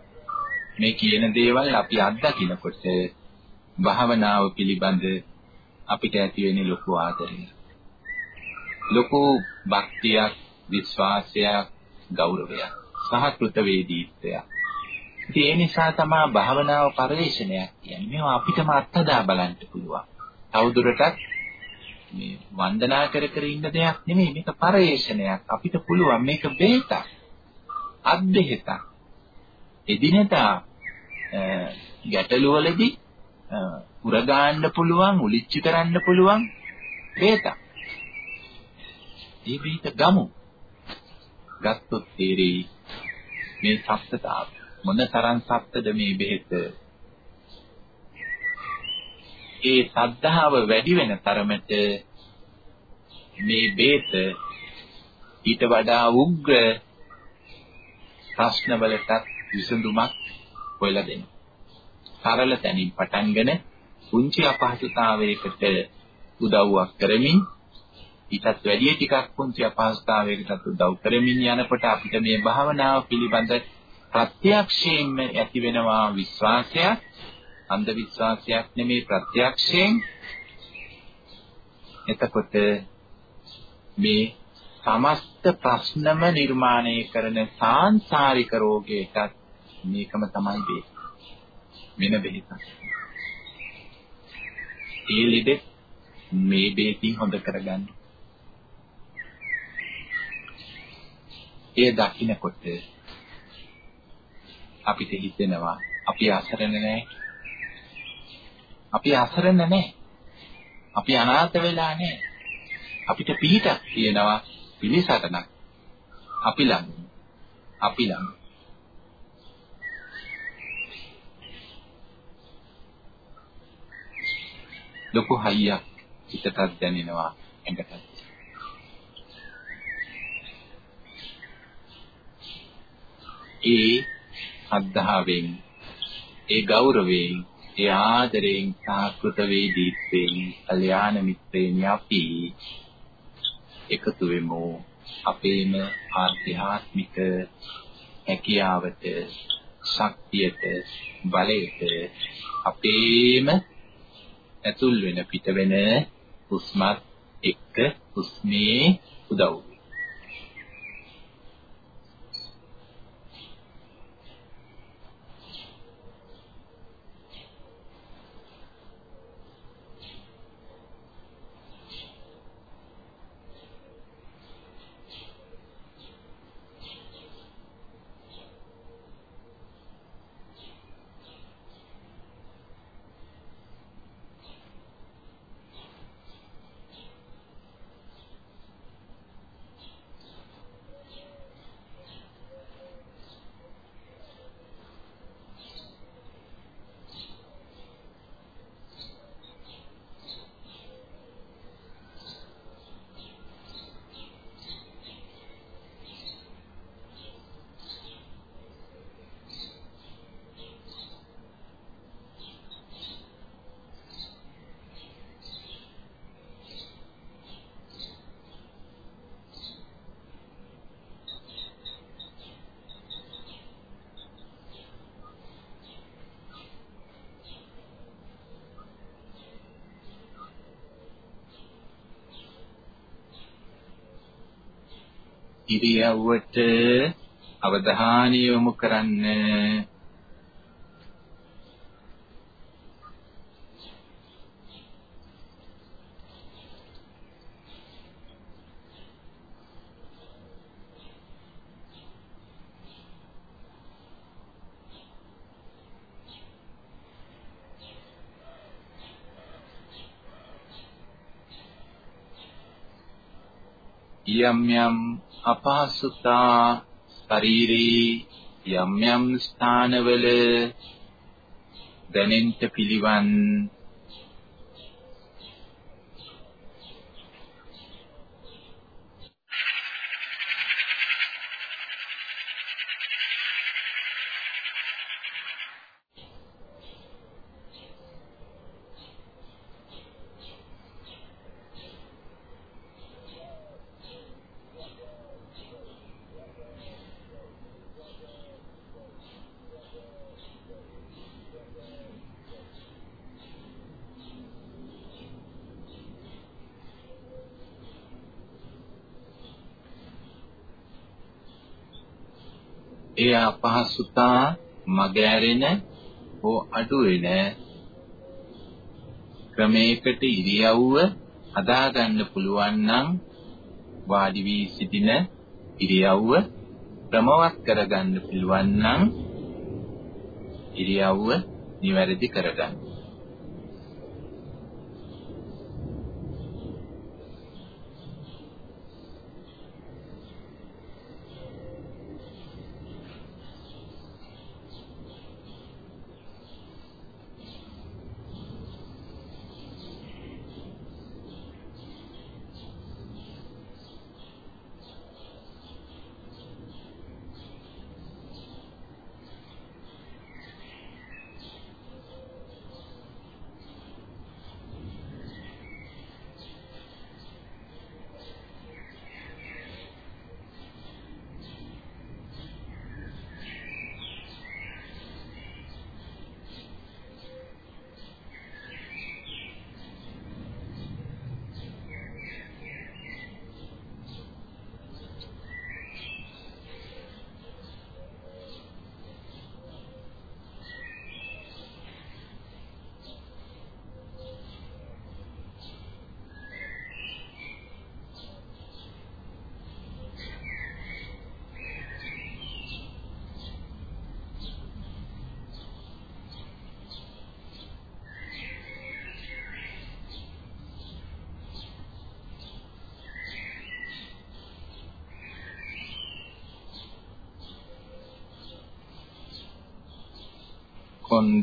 Speaker 1: මේ කියන දේවල් අපි අත්දකිනකොට භාවනාව පිළිබඳ අපිට ඇති වෙන්නේ ලොකු ආදරයක්. ලොකු භක්තියක්, විශ්වාසයක්, ගෞරවයක් සහ කෘතවේදීත්වයක්. ඉතින් ඒ නිසා තමයි භාවනාව පරිශ්‍රණයක් කියන්නේ. මේවා අපිටම අත්හදා බලන්න පුළුවන්. තවදුරටත් මේ වන්දනා කර කර ඉන්න දෙයක් නෙමෙයි මේක පරිශ්‍රණයක්. අපිට පුළුවන් මේක බේතක්. අද්දෙහෙතක්. එදිනදා ගැටලුවලදී උරගාන්න පුළුවන්, උලිච්ච කරන්න පුළුවන් බේතක්. ඒ බේත ගමු. ගත්තොත් තේරෙයි මේ සත්‍යතාව මොන තරම් සත්‍යද මේ බෙහෙත. ඒ සද්ධාව වැඩි වෙන තරමට මේ බේත ඊට වඩා උග්‍ර ප්‍රශ්නවලට විසඳුමක් හොයලා දෙනවා. සරල තැනින් පටන්ගෙන පුංචි අපහසුතාවයකට උදව්වක් කරමින් ඊටත් වැඩි ටිකක් පුංචි අපහසුතාවයකටත් උදව් කරමින් යනකොට අපිට මේ භාවනාව පිළිබඳ ප්‍රත්‍යක්ෂයෙන්ම ඇති වෙනවා විශ්වාසයක් අන්ධ විශ්වාසයක් නෙමේ ප්‍රත්‍යක්ෂයෙන් එතකොට මේ සමස්ත ප්‍රශ්නම නිර්මාණය කරන සාංශාරික රෝගයකට මේකම තමයි බේත. වෙන බෙහෙතක්. ඒ ලෙඩ මේ බේතින් හොඳ කරගන්න. ඒ දකින්නකොට අපිට හිතෙනවා අපි අසරණ නැහැ. අපි අසරණ නැහැ. අපි අනාථ වෙලා නැහැ. අපිට පිහිටක් තියෙනවා පිළිසරණක් අපි ළඟ අපි ළඟ ලොකු හයියක් හිතටත් දැනෙනවා ඇඟටත්. ඒ අද්ධාවෙන් ඒ ගෞරවයෙන් ඒ ආදරයෙන් සාකෘත වේදීත්වයෙන් කල්යාණ මිත්‍රයන් අපි එකතු වෙමු අපේම ආධ්‍යාත්මික හැකියාවට ශක්තියට බලයට අපේම ඇතුල් වෙන පිට වෙන හුස්මත් එක්ක හුස්මේ උදව් ඉරියව්වට අවධානය යොමු කරන්න. යම් යම් අපහසුතා ශරීරේ යම් යම් ස්ථානවල දැනෙන්න පිළිවන් අපහසුතා මගහැරෙන හෝ අඩු වෙන ක්‍රමයකට ඉරියව්ව හදා ගන්න පුළුවන් නම් වාඩි වී සිටින ඉරියව්ව ක්‍රමවත් කරගන්න පුළුවන් නම් ඉරියව්ව නිවැරදි කරගන්න.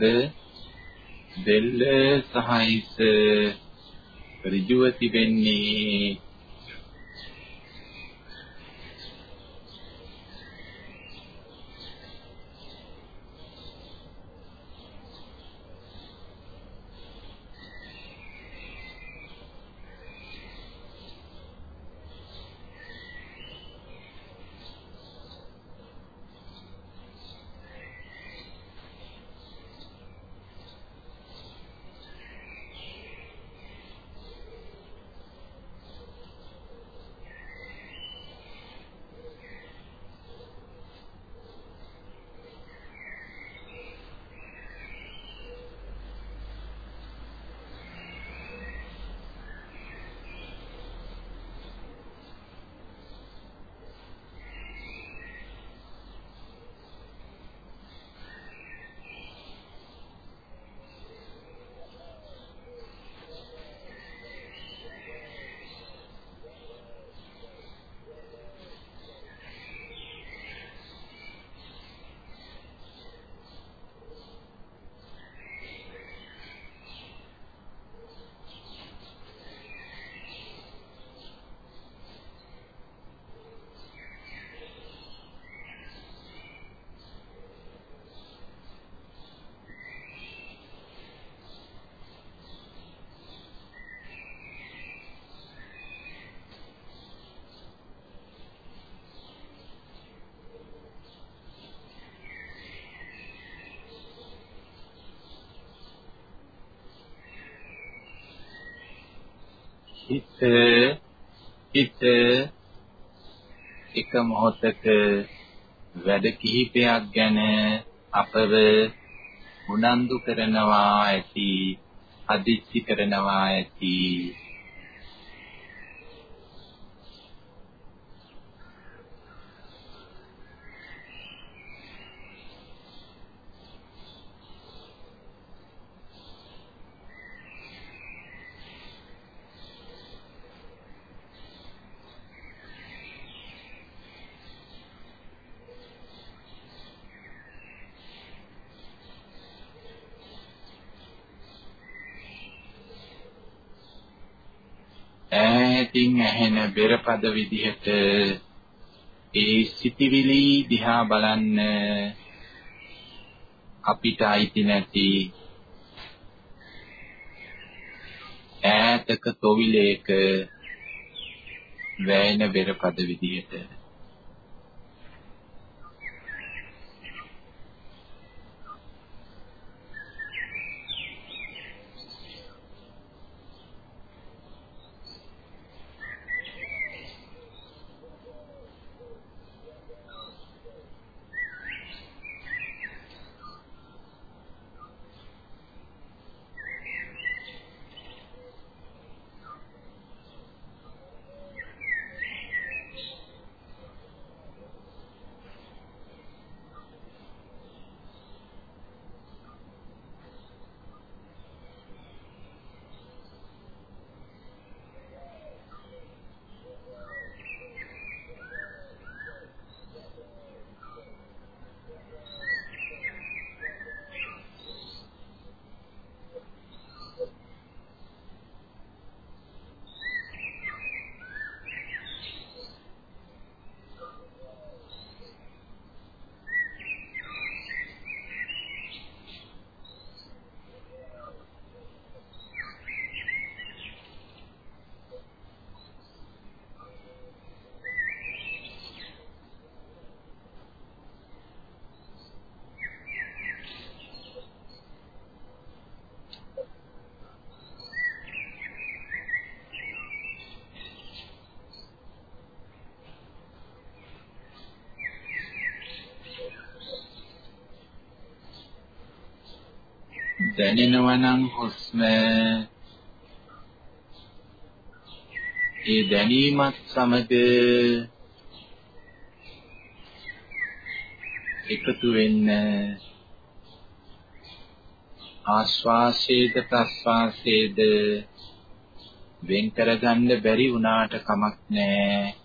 Speaker 1: කොන්ද දෙල්ල සහිත ඍජුව තිබෙන්නේ හිත හිත එක මොහොතක වැඩ කිහිපයක් ගැන අපව උනන්දු කරනවා ඇති අදිච්චි කරනවා ඇති. බෙරපද විදිහට ඒ සිටිවිලි දිහා බලන්න අපිට අයිති නැති ඈතක තොවිලයක වැයෙන බෙරපද විදිහට දැනෙනවා නම් හුස්ම. ඒ දැනීමත් සමග එකතු වෙන්න ආශ්වාසයේද ප්‍රශ්වාසයේද වෙන් කරගන්න බැරි වුණාට කමක් නැහැ.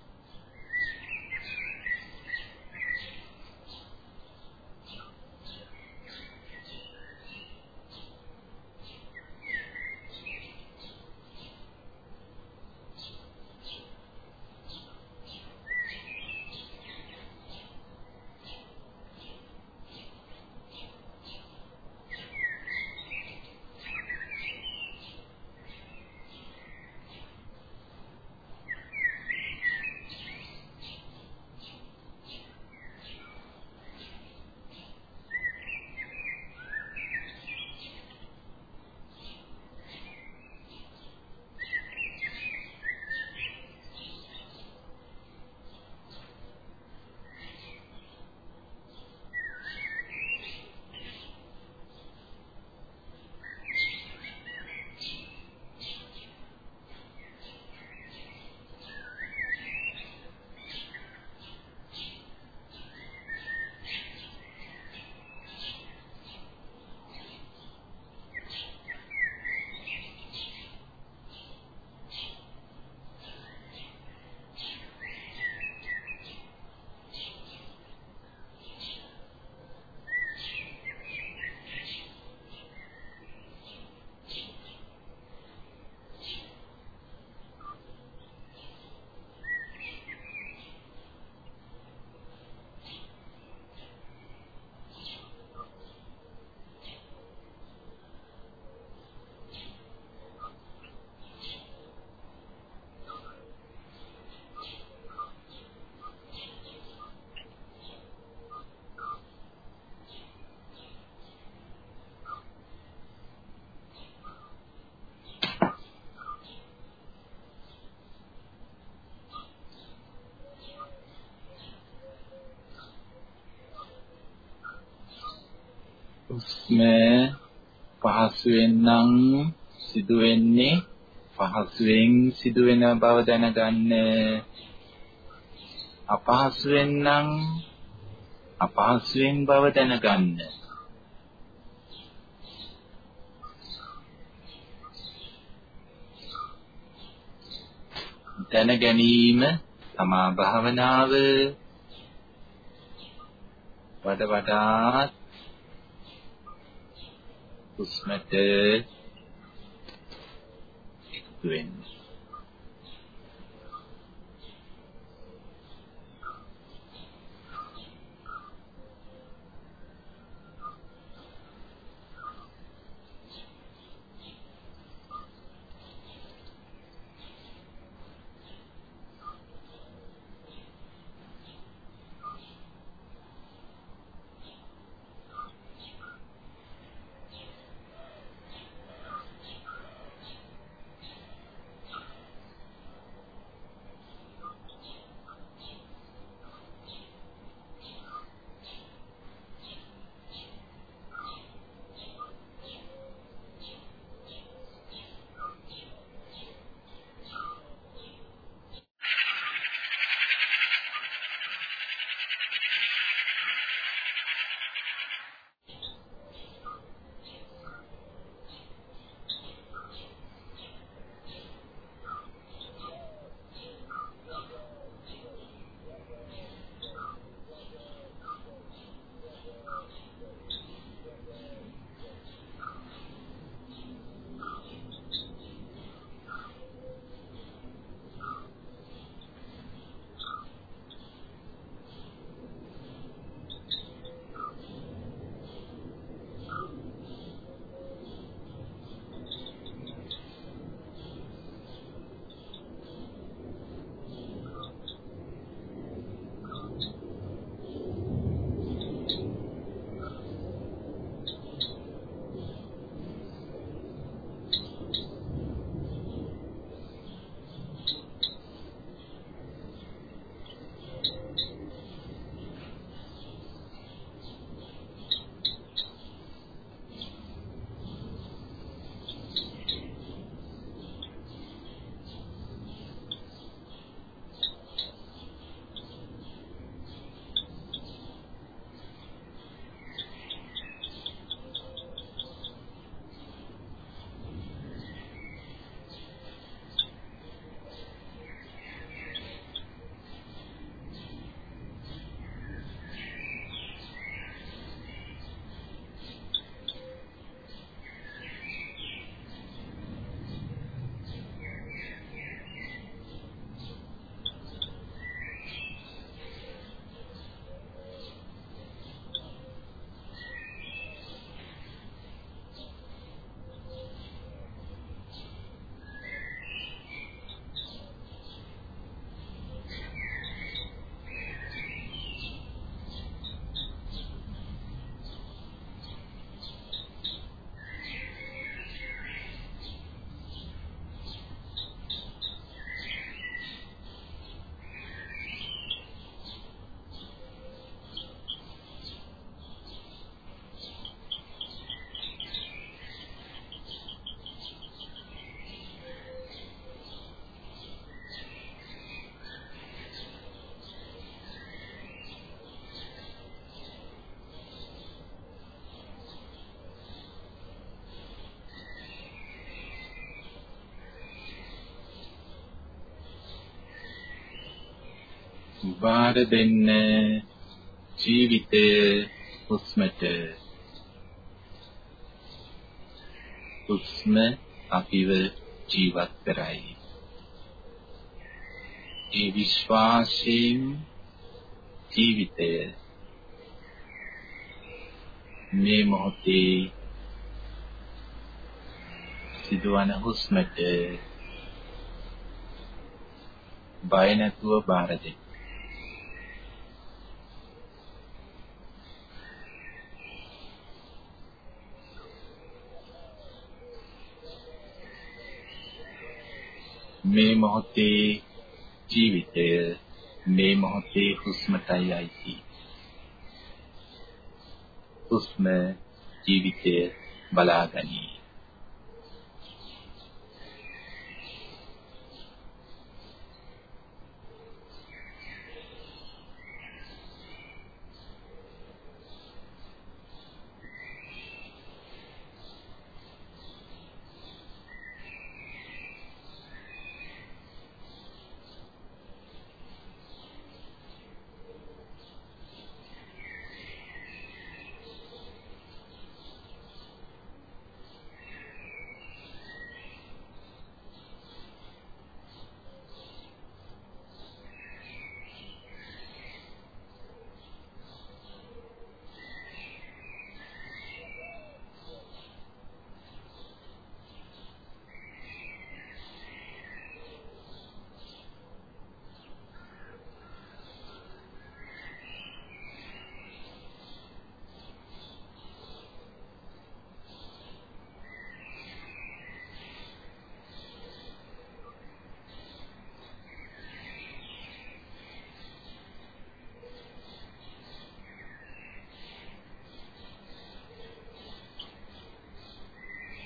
Speaker 1: හුස්ම පහසුවෙන් නම් සිදු වෙන්නේ පහසුවෙන් සිදුවෙන බව දැනගන්න. අපහසුවෙන් නම් අපහසුවෙන් බව දැනගන්න. දැන ගැනීම තමා භාවනාව. වඩ වඩාත් හුස්මට බාර දෙන්න ජීවිතය හුස්මට. හුස්ම අපිව ජීවත් කරයි. ඒ විශ්වාසයෙන් ජීවිතය. මේ මොහොතේ සිදුවන හුස්මට බය නැතුව බාර දෙන්න. මේ මොහොතේ ජීවිතය මේ මොහොතේ හුස්මටයි අයිති. හුස්ම ජීවිතය බලාගනී.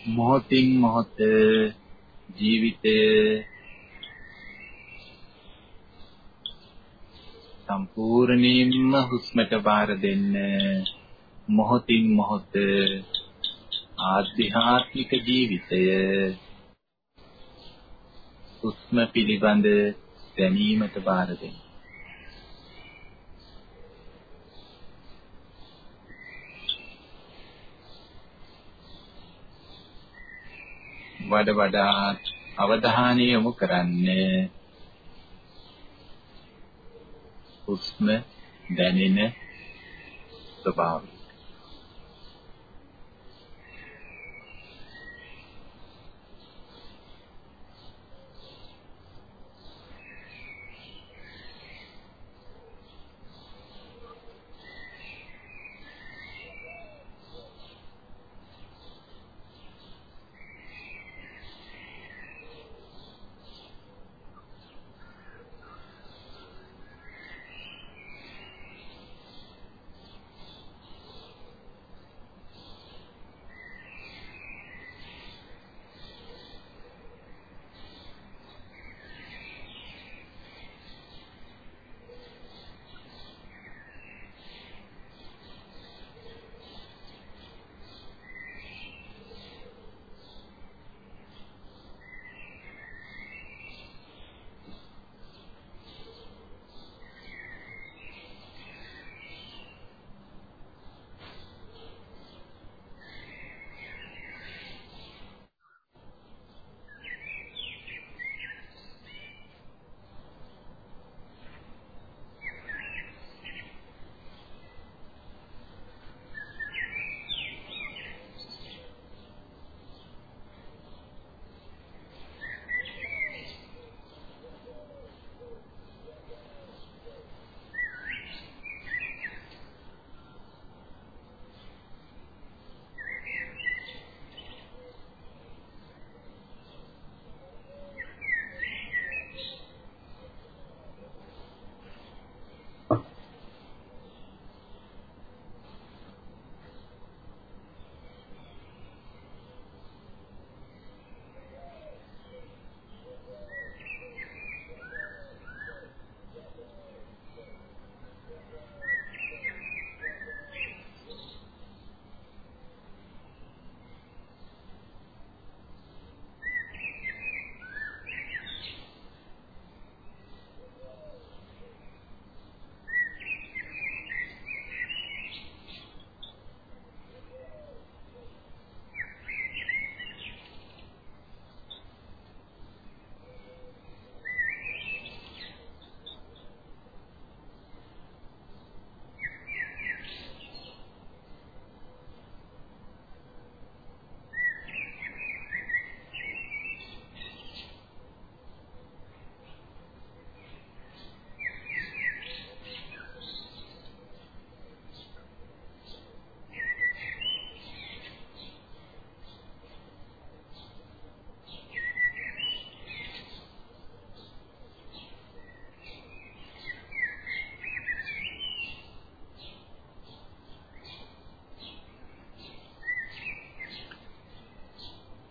Speaker 1: මොහොතින් මොහොත ජීවිතය සම්පූර්ණයෙන්ම හුස්මට බාර දෙන්න මොහොතින් මොහොත ආධ්‍යාත්මික ජීවිතය හුස්ම පිළිබඳ දැනීමට බාර දෙන්න. වඩ වඩාත් අවධානය යොමු කරන්නේ හුස්ම දැනෙන ස්වභාවය.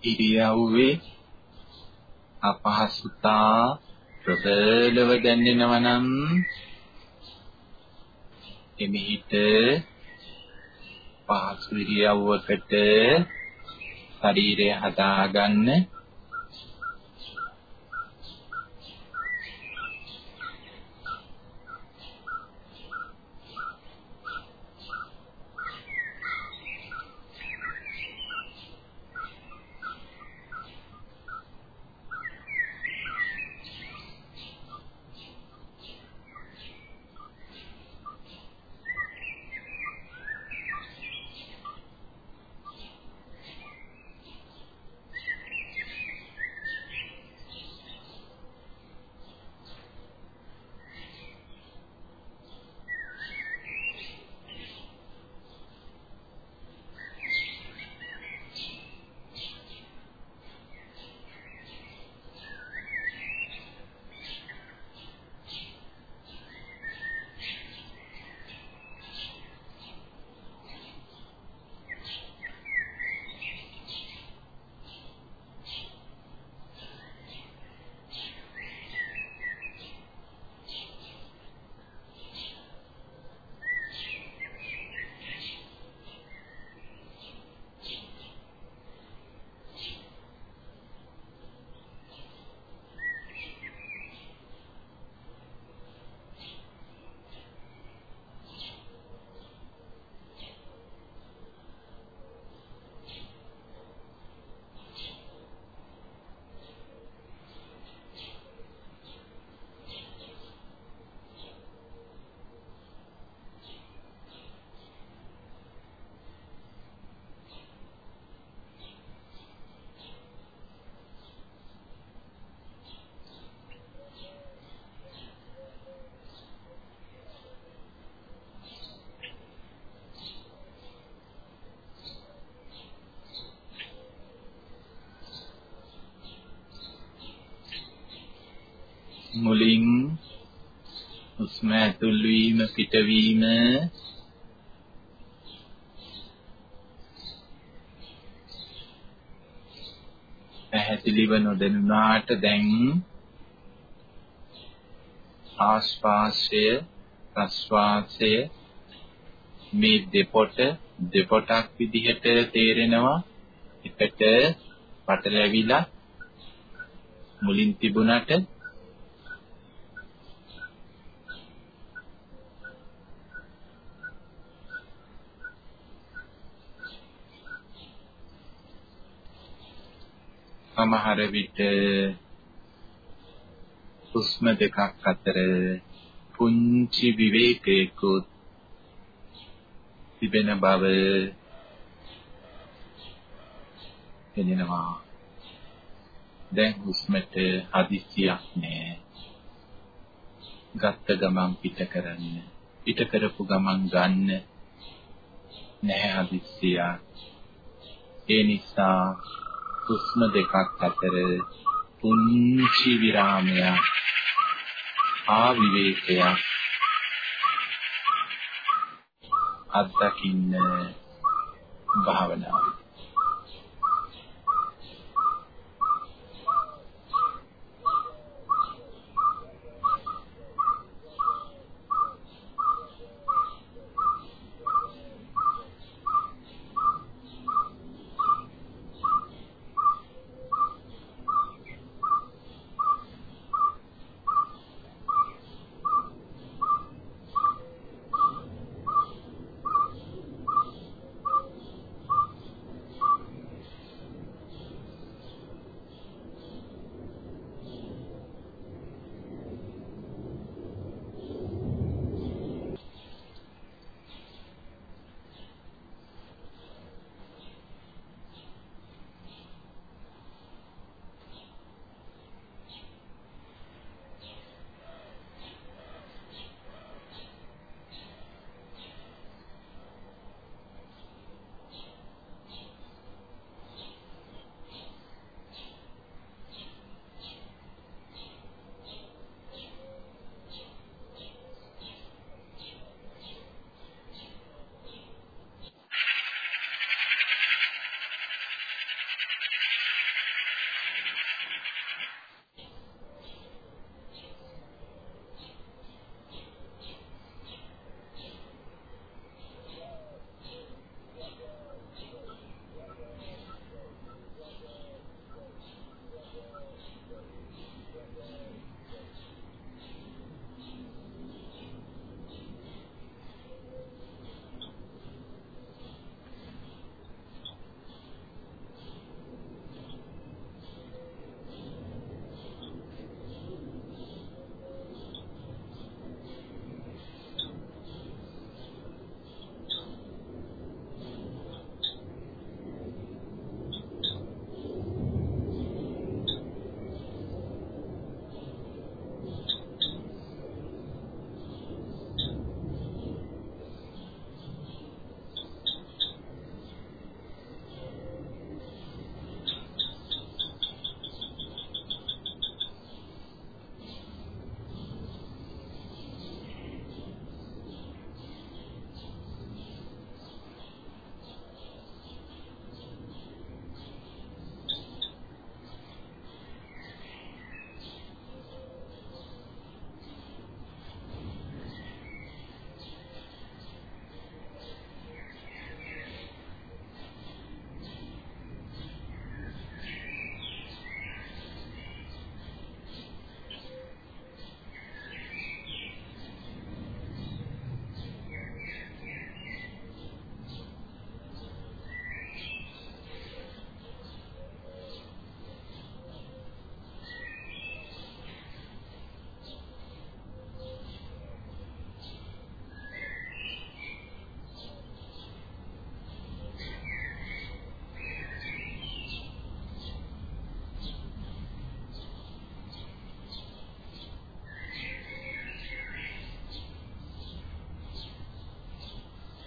Speaker 1: ඉරියව්වේ අපහසුතා ප්‍රබලව දැනෙනවා නම් එමිහිට පහසු ඉරියව්වකට ශරීරය හදාගන්න මුලින් හුස්ම ඇතුල් වීම පිටවීම පැහැදිලිව නොදැනුණාට දැන් ආස්වාසය ප්‍රස්වාසය මේ දෙපොට දෙපොටක් විදිහට තේරෙනවා. එකට පටලැවිලා මුලින් තිබුණට සමහර විට හුස්ම දෙකක් අතර පුංචි විවේකයකුත් තිබෙන බව දැනෙනවා දැන් හුස්මට හදිස්සියක් නෑ. ගත්ත ගමන් පිට කරන්න පිට කරපු ගමන් ගන්න නැහැ හදිස්සියක්. ඒ නිසා හුස්ම දෙකක් අතර පුංචි විරාමයක් ආ විවේකයක් අත්දකින්න භාවනාව.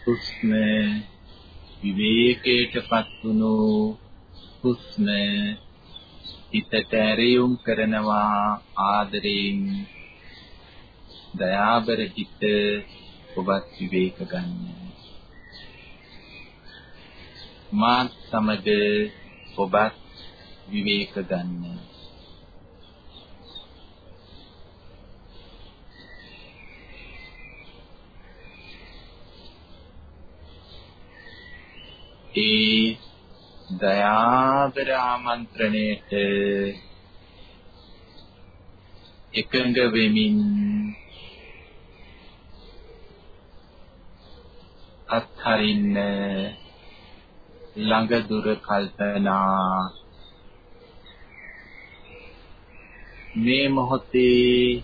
Speaker 1: හුස්ම විවේකයටපත් වුණු හුස්ම හිතට ඇරියුම් කරනවා ආදරයෙන් දයාබර හිත ඔබත් විවේක ගන්න. මාත් සමග ඔබත් විවේක ගන්න. ඒ දයාබර ආමන්ත්‍රණයට එකඟ වෙමින් අත්හරින්න ළඟ දුර කල්පනා මේ මොහොතේ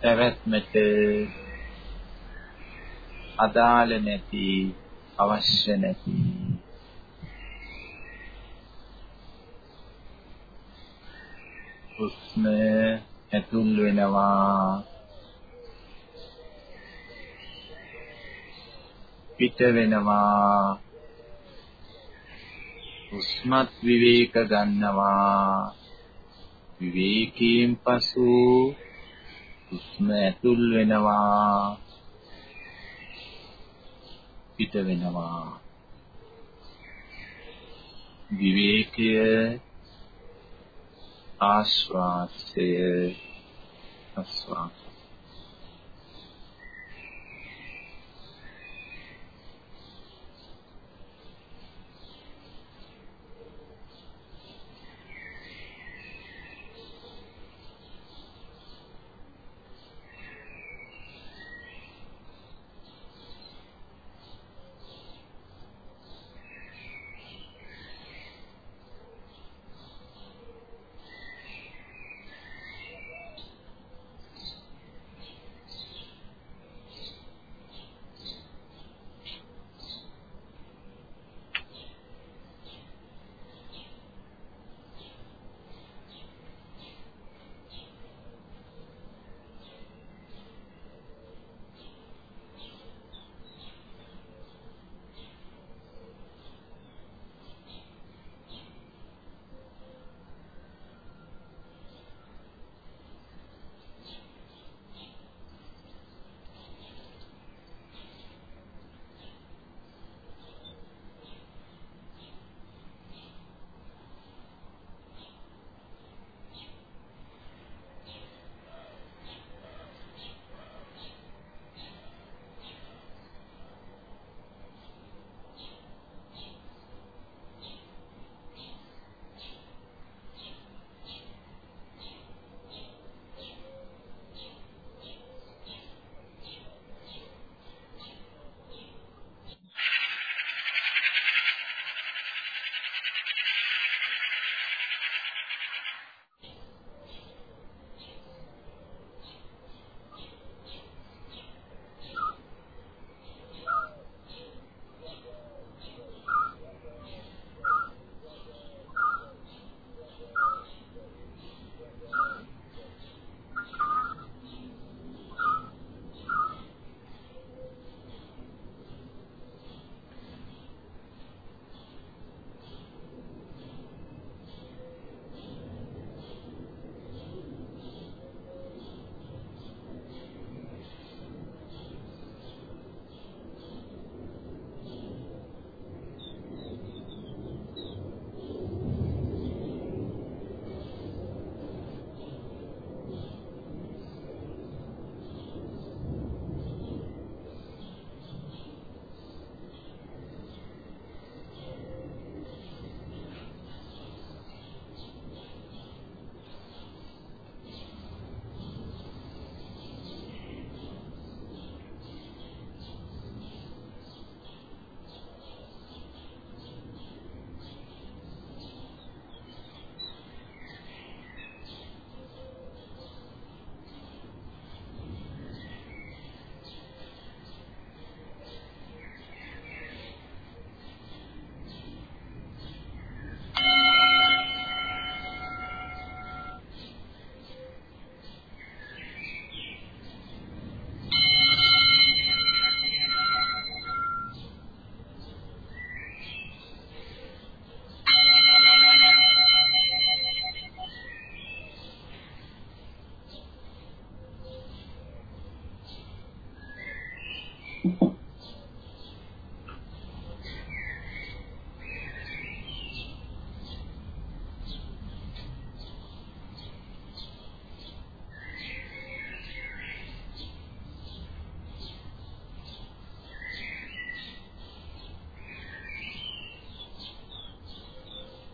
Speaker 1: පැවැත්මට අදාළ නැති අවශ්‍ය නැති හුස්ම ඇතුල් වෙනවා. පිට වෙනවා. හුස්මත් විවේක ගන්නවා. විවේකයෙන් පසු හුස්ම ඇතුල් වෙනවා. පිට වෙනවා. විවේකය ආශ්වාසය ආශ්වාස.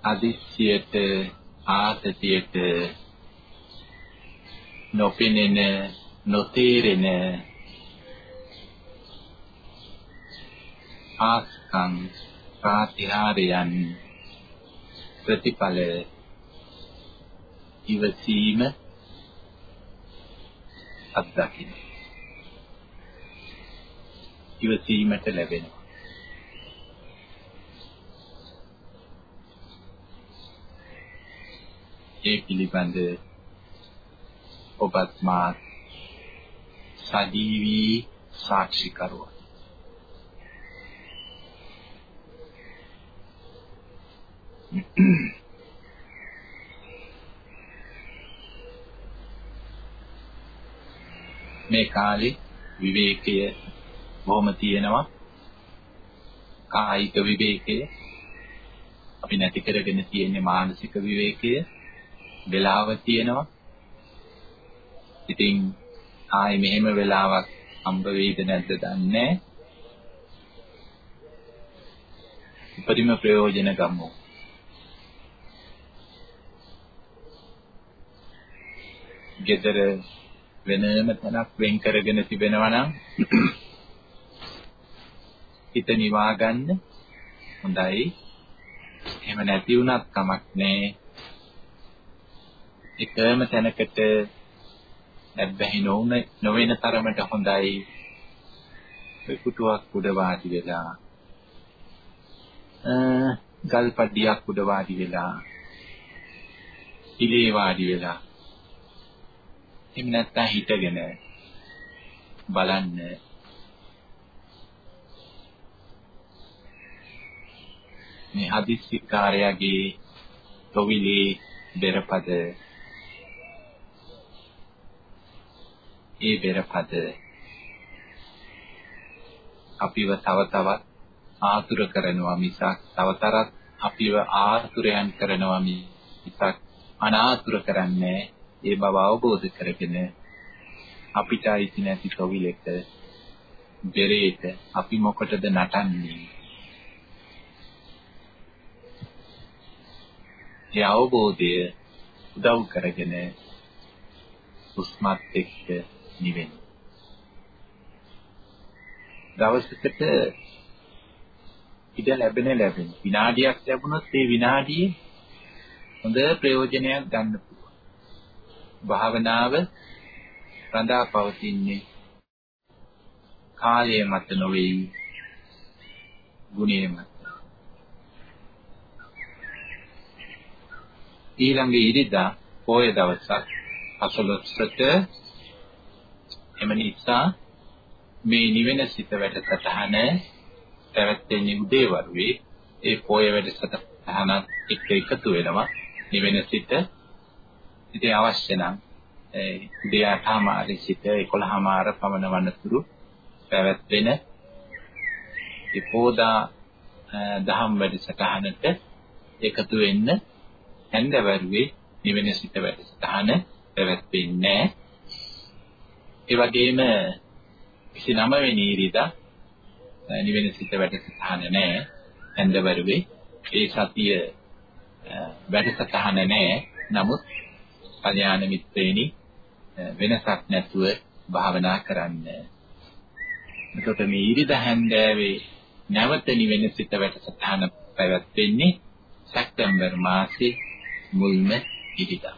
Speaker 1: අදිස්සියට ආතතියට නොපෙනෙන නොතේරෙන ආස්කම් ප්‍රාතිහාරයන් ප්‍රතිඵල ඉවසීම අත්දකින්න. ඉවසීමට ලැබෙනවා. ඒ පිළිබඳ ඔබත් මාත් සජීවී සාක්ෂිකරුවා. මේ කාලේ විවේකය බොහොම තියෙනවා. කායික විවේකය. අපි නැති කරගෙන තියෙන්නේ මානසික විවේකය. වෙලාව තියෙනවා ඉතින් ආයේ මෙහෙම වෙලාවක් හම්බ වෙයිද නැද්ද දන්නේ උපරිම ප්‍රයෝජන ගමු ගෙදර වෙනම තැනක් වෙන් කරගෙන තිබෙනවා නම් හිත නිවා ගන්න හොඳයි. එහෙම නැති වුණත් කමක් නැහැ. එකම තැනකට නැබ්බැහි නොවන නොවන තරමට හොඳයි. පිටුවක් උඩ වාඩි වෙලා ගල් පඩියක් උඩ වාඩි වෙලා ඉලේ වාඩි වෙලා එහෙම නැත්නම් හිටගෙන බලන්න මේ හදිස්සි කාර්යයේ තොවිලේ බෙරපද ඒ බෙරපද. අපිව තව තවත් ආතුර කරනවා මිසක් තව තරත් අපිව ආතුරයන් කරනවා මිසක් අනාතුර කරන්නේ ඒ බව අවබෝධ කරගෙන අපිට අයිති නැති තොවිලක බෙරේට අපි මොකටද නටන්නේ? ඒ අවබෝධය උදව් කරගෙන උස්මත් එක්ක නිවෙන්න දවසකට ඉඩ ලැබෙන ලැබෙන. විනාඩියක් ලැබුණොත් ඒ විනාඩියේ හොඳ ප්‍රයෝජනයක් ගන්න භාවනාව රඳා පවතින්නේ කාලය මත නොවේ ගුණය මත. ඊළඟ ඉරිදා පොය දවසක් අසලොස්සට එම නිසා මේ නිවෙන සිත වැඩසටහන පැවැත්වෙන්නේ උදේවරුේ ඒ පොය වැඩසටහනත් එක්ක එකතු වෙනවා. නිවෙන සිත ඉතින් අවශ්‍ය නම් උදේ 8:00 සිට 11:00 පමණ වනතුරු පැවැත්වෙන ඒ පෝදා දහම් වැඩසටහනට එකතු වෙන්න හැන්දවරුවේ නිවෙන සිට වැඩසටහන පැවැත්වෙන්නේ ඒ වගේම 29 වෙනි ඉරිදා නිවෙන සිට වැඩසටහන නැහැ හැන්දවරුවේ ඒ සතිය වැඩසටහන නැහැ නමුත් කල්යාණ මිත්‍රේනි වෙනසක් නැතුව භාවනා කරන්න. එතකොට මේ ඉරිද හැන්දෑවේ නැවත නිවෙන සිත වැඩසටහන පැවැත්වෙන්නේ සැප්තැම්බර් මාසේ මුල්ම ඉරිදා.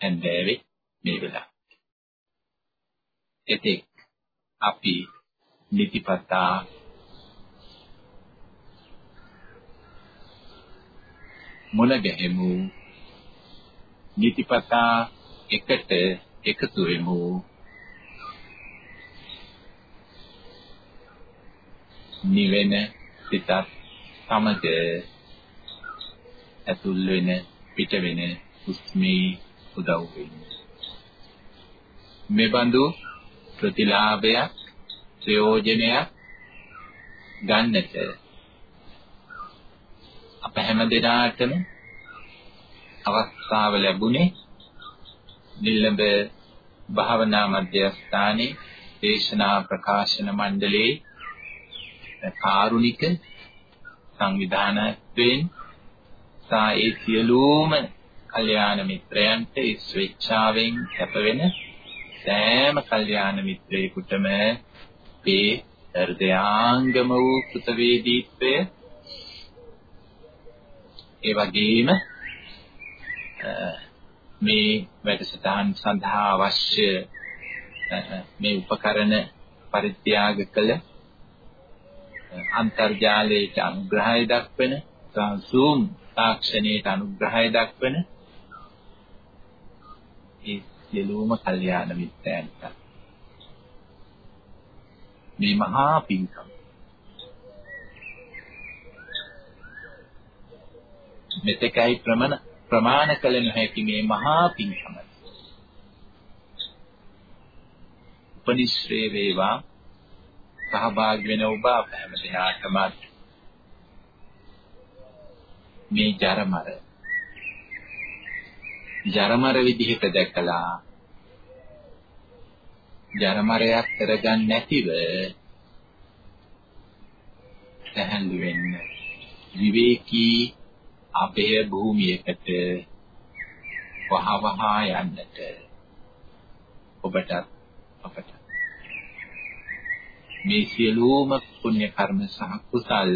Speaker 1: හැන්දෑවේ මේ වෙලාව. එතෙක් අපි නිතිපතා මුණ ගැහෙමු. නිතිපතා එකට එකතු වෙමු. නිවෙන සිතත් සමග ඇතුල් වෙන පිට වෙන හුස්මේ උදව් වෙන්නේ මෙබඳු ප්‍රතිලාභයක් ප්‍රයෝජනයක් ගන්නට. අප හැම දිනාටම අවස්ථාව ලැබුණේ නිල්ලඹ භාවනා මධ්‍යස්ථානයේ දේශනා ප්‍රකාශන මණ්ඩලයේ කාරුණික සංවිධානයෙන් නිසා ඒ සියලුම කල්යාණ මිත්‍රයන්ට ස්වේච්ඡාවෙන් කැපවෙන සෑම කල්යාණ මිත්‍රයෙකුටම මේ හෘදයාංගම වූ කෘතවේදීත්වය ඒ වගේම මේ වැඩසටහන් සඳහා අවශ්‍ය මේ උපකරණ පරිත්‍යාග කළ අන්තර්ජාලයට අනුග්‍රහය දක්වන Zoom තාක්ෂණයට අනුග්‍රහය දක්වන ඒ සියලුම කල්යාණ මිත්‍රයන්ට. මේ මහා පින්කම. මෙතෙකයි ප්‍රමණ ප්‍රමාණ කළ නොහැකි මේ මහා පින්කම. උපනිශ්‍රේ වේවා. සහභාගී වෙන ඔබ අප හැම දිනාටම මේ ජරමර ජරමර විදිහට දැකලා ජරමරයක් කරගන්න නැතිව සැහැල්ලු වෙන්න. විවේකී අපේ භූමියකට වහවහ යන්නට. ඔබට අපට මේ සියලුම පුණ්‍ය කර්ම සහ කුසල්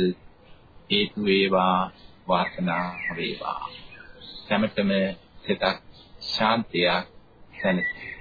Speaker 1: හේතු වේවා වාසනා වේවා. සමතම සිතක් ශාන්තියක් සැනසීම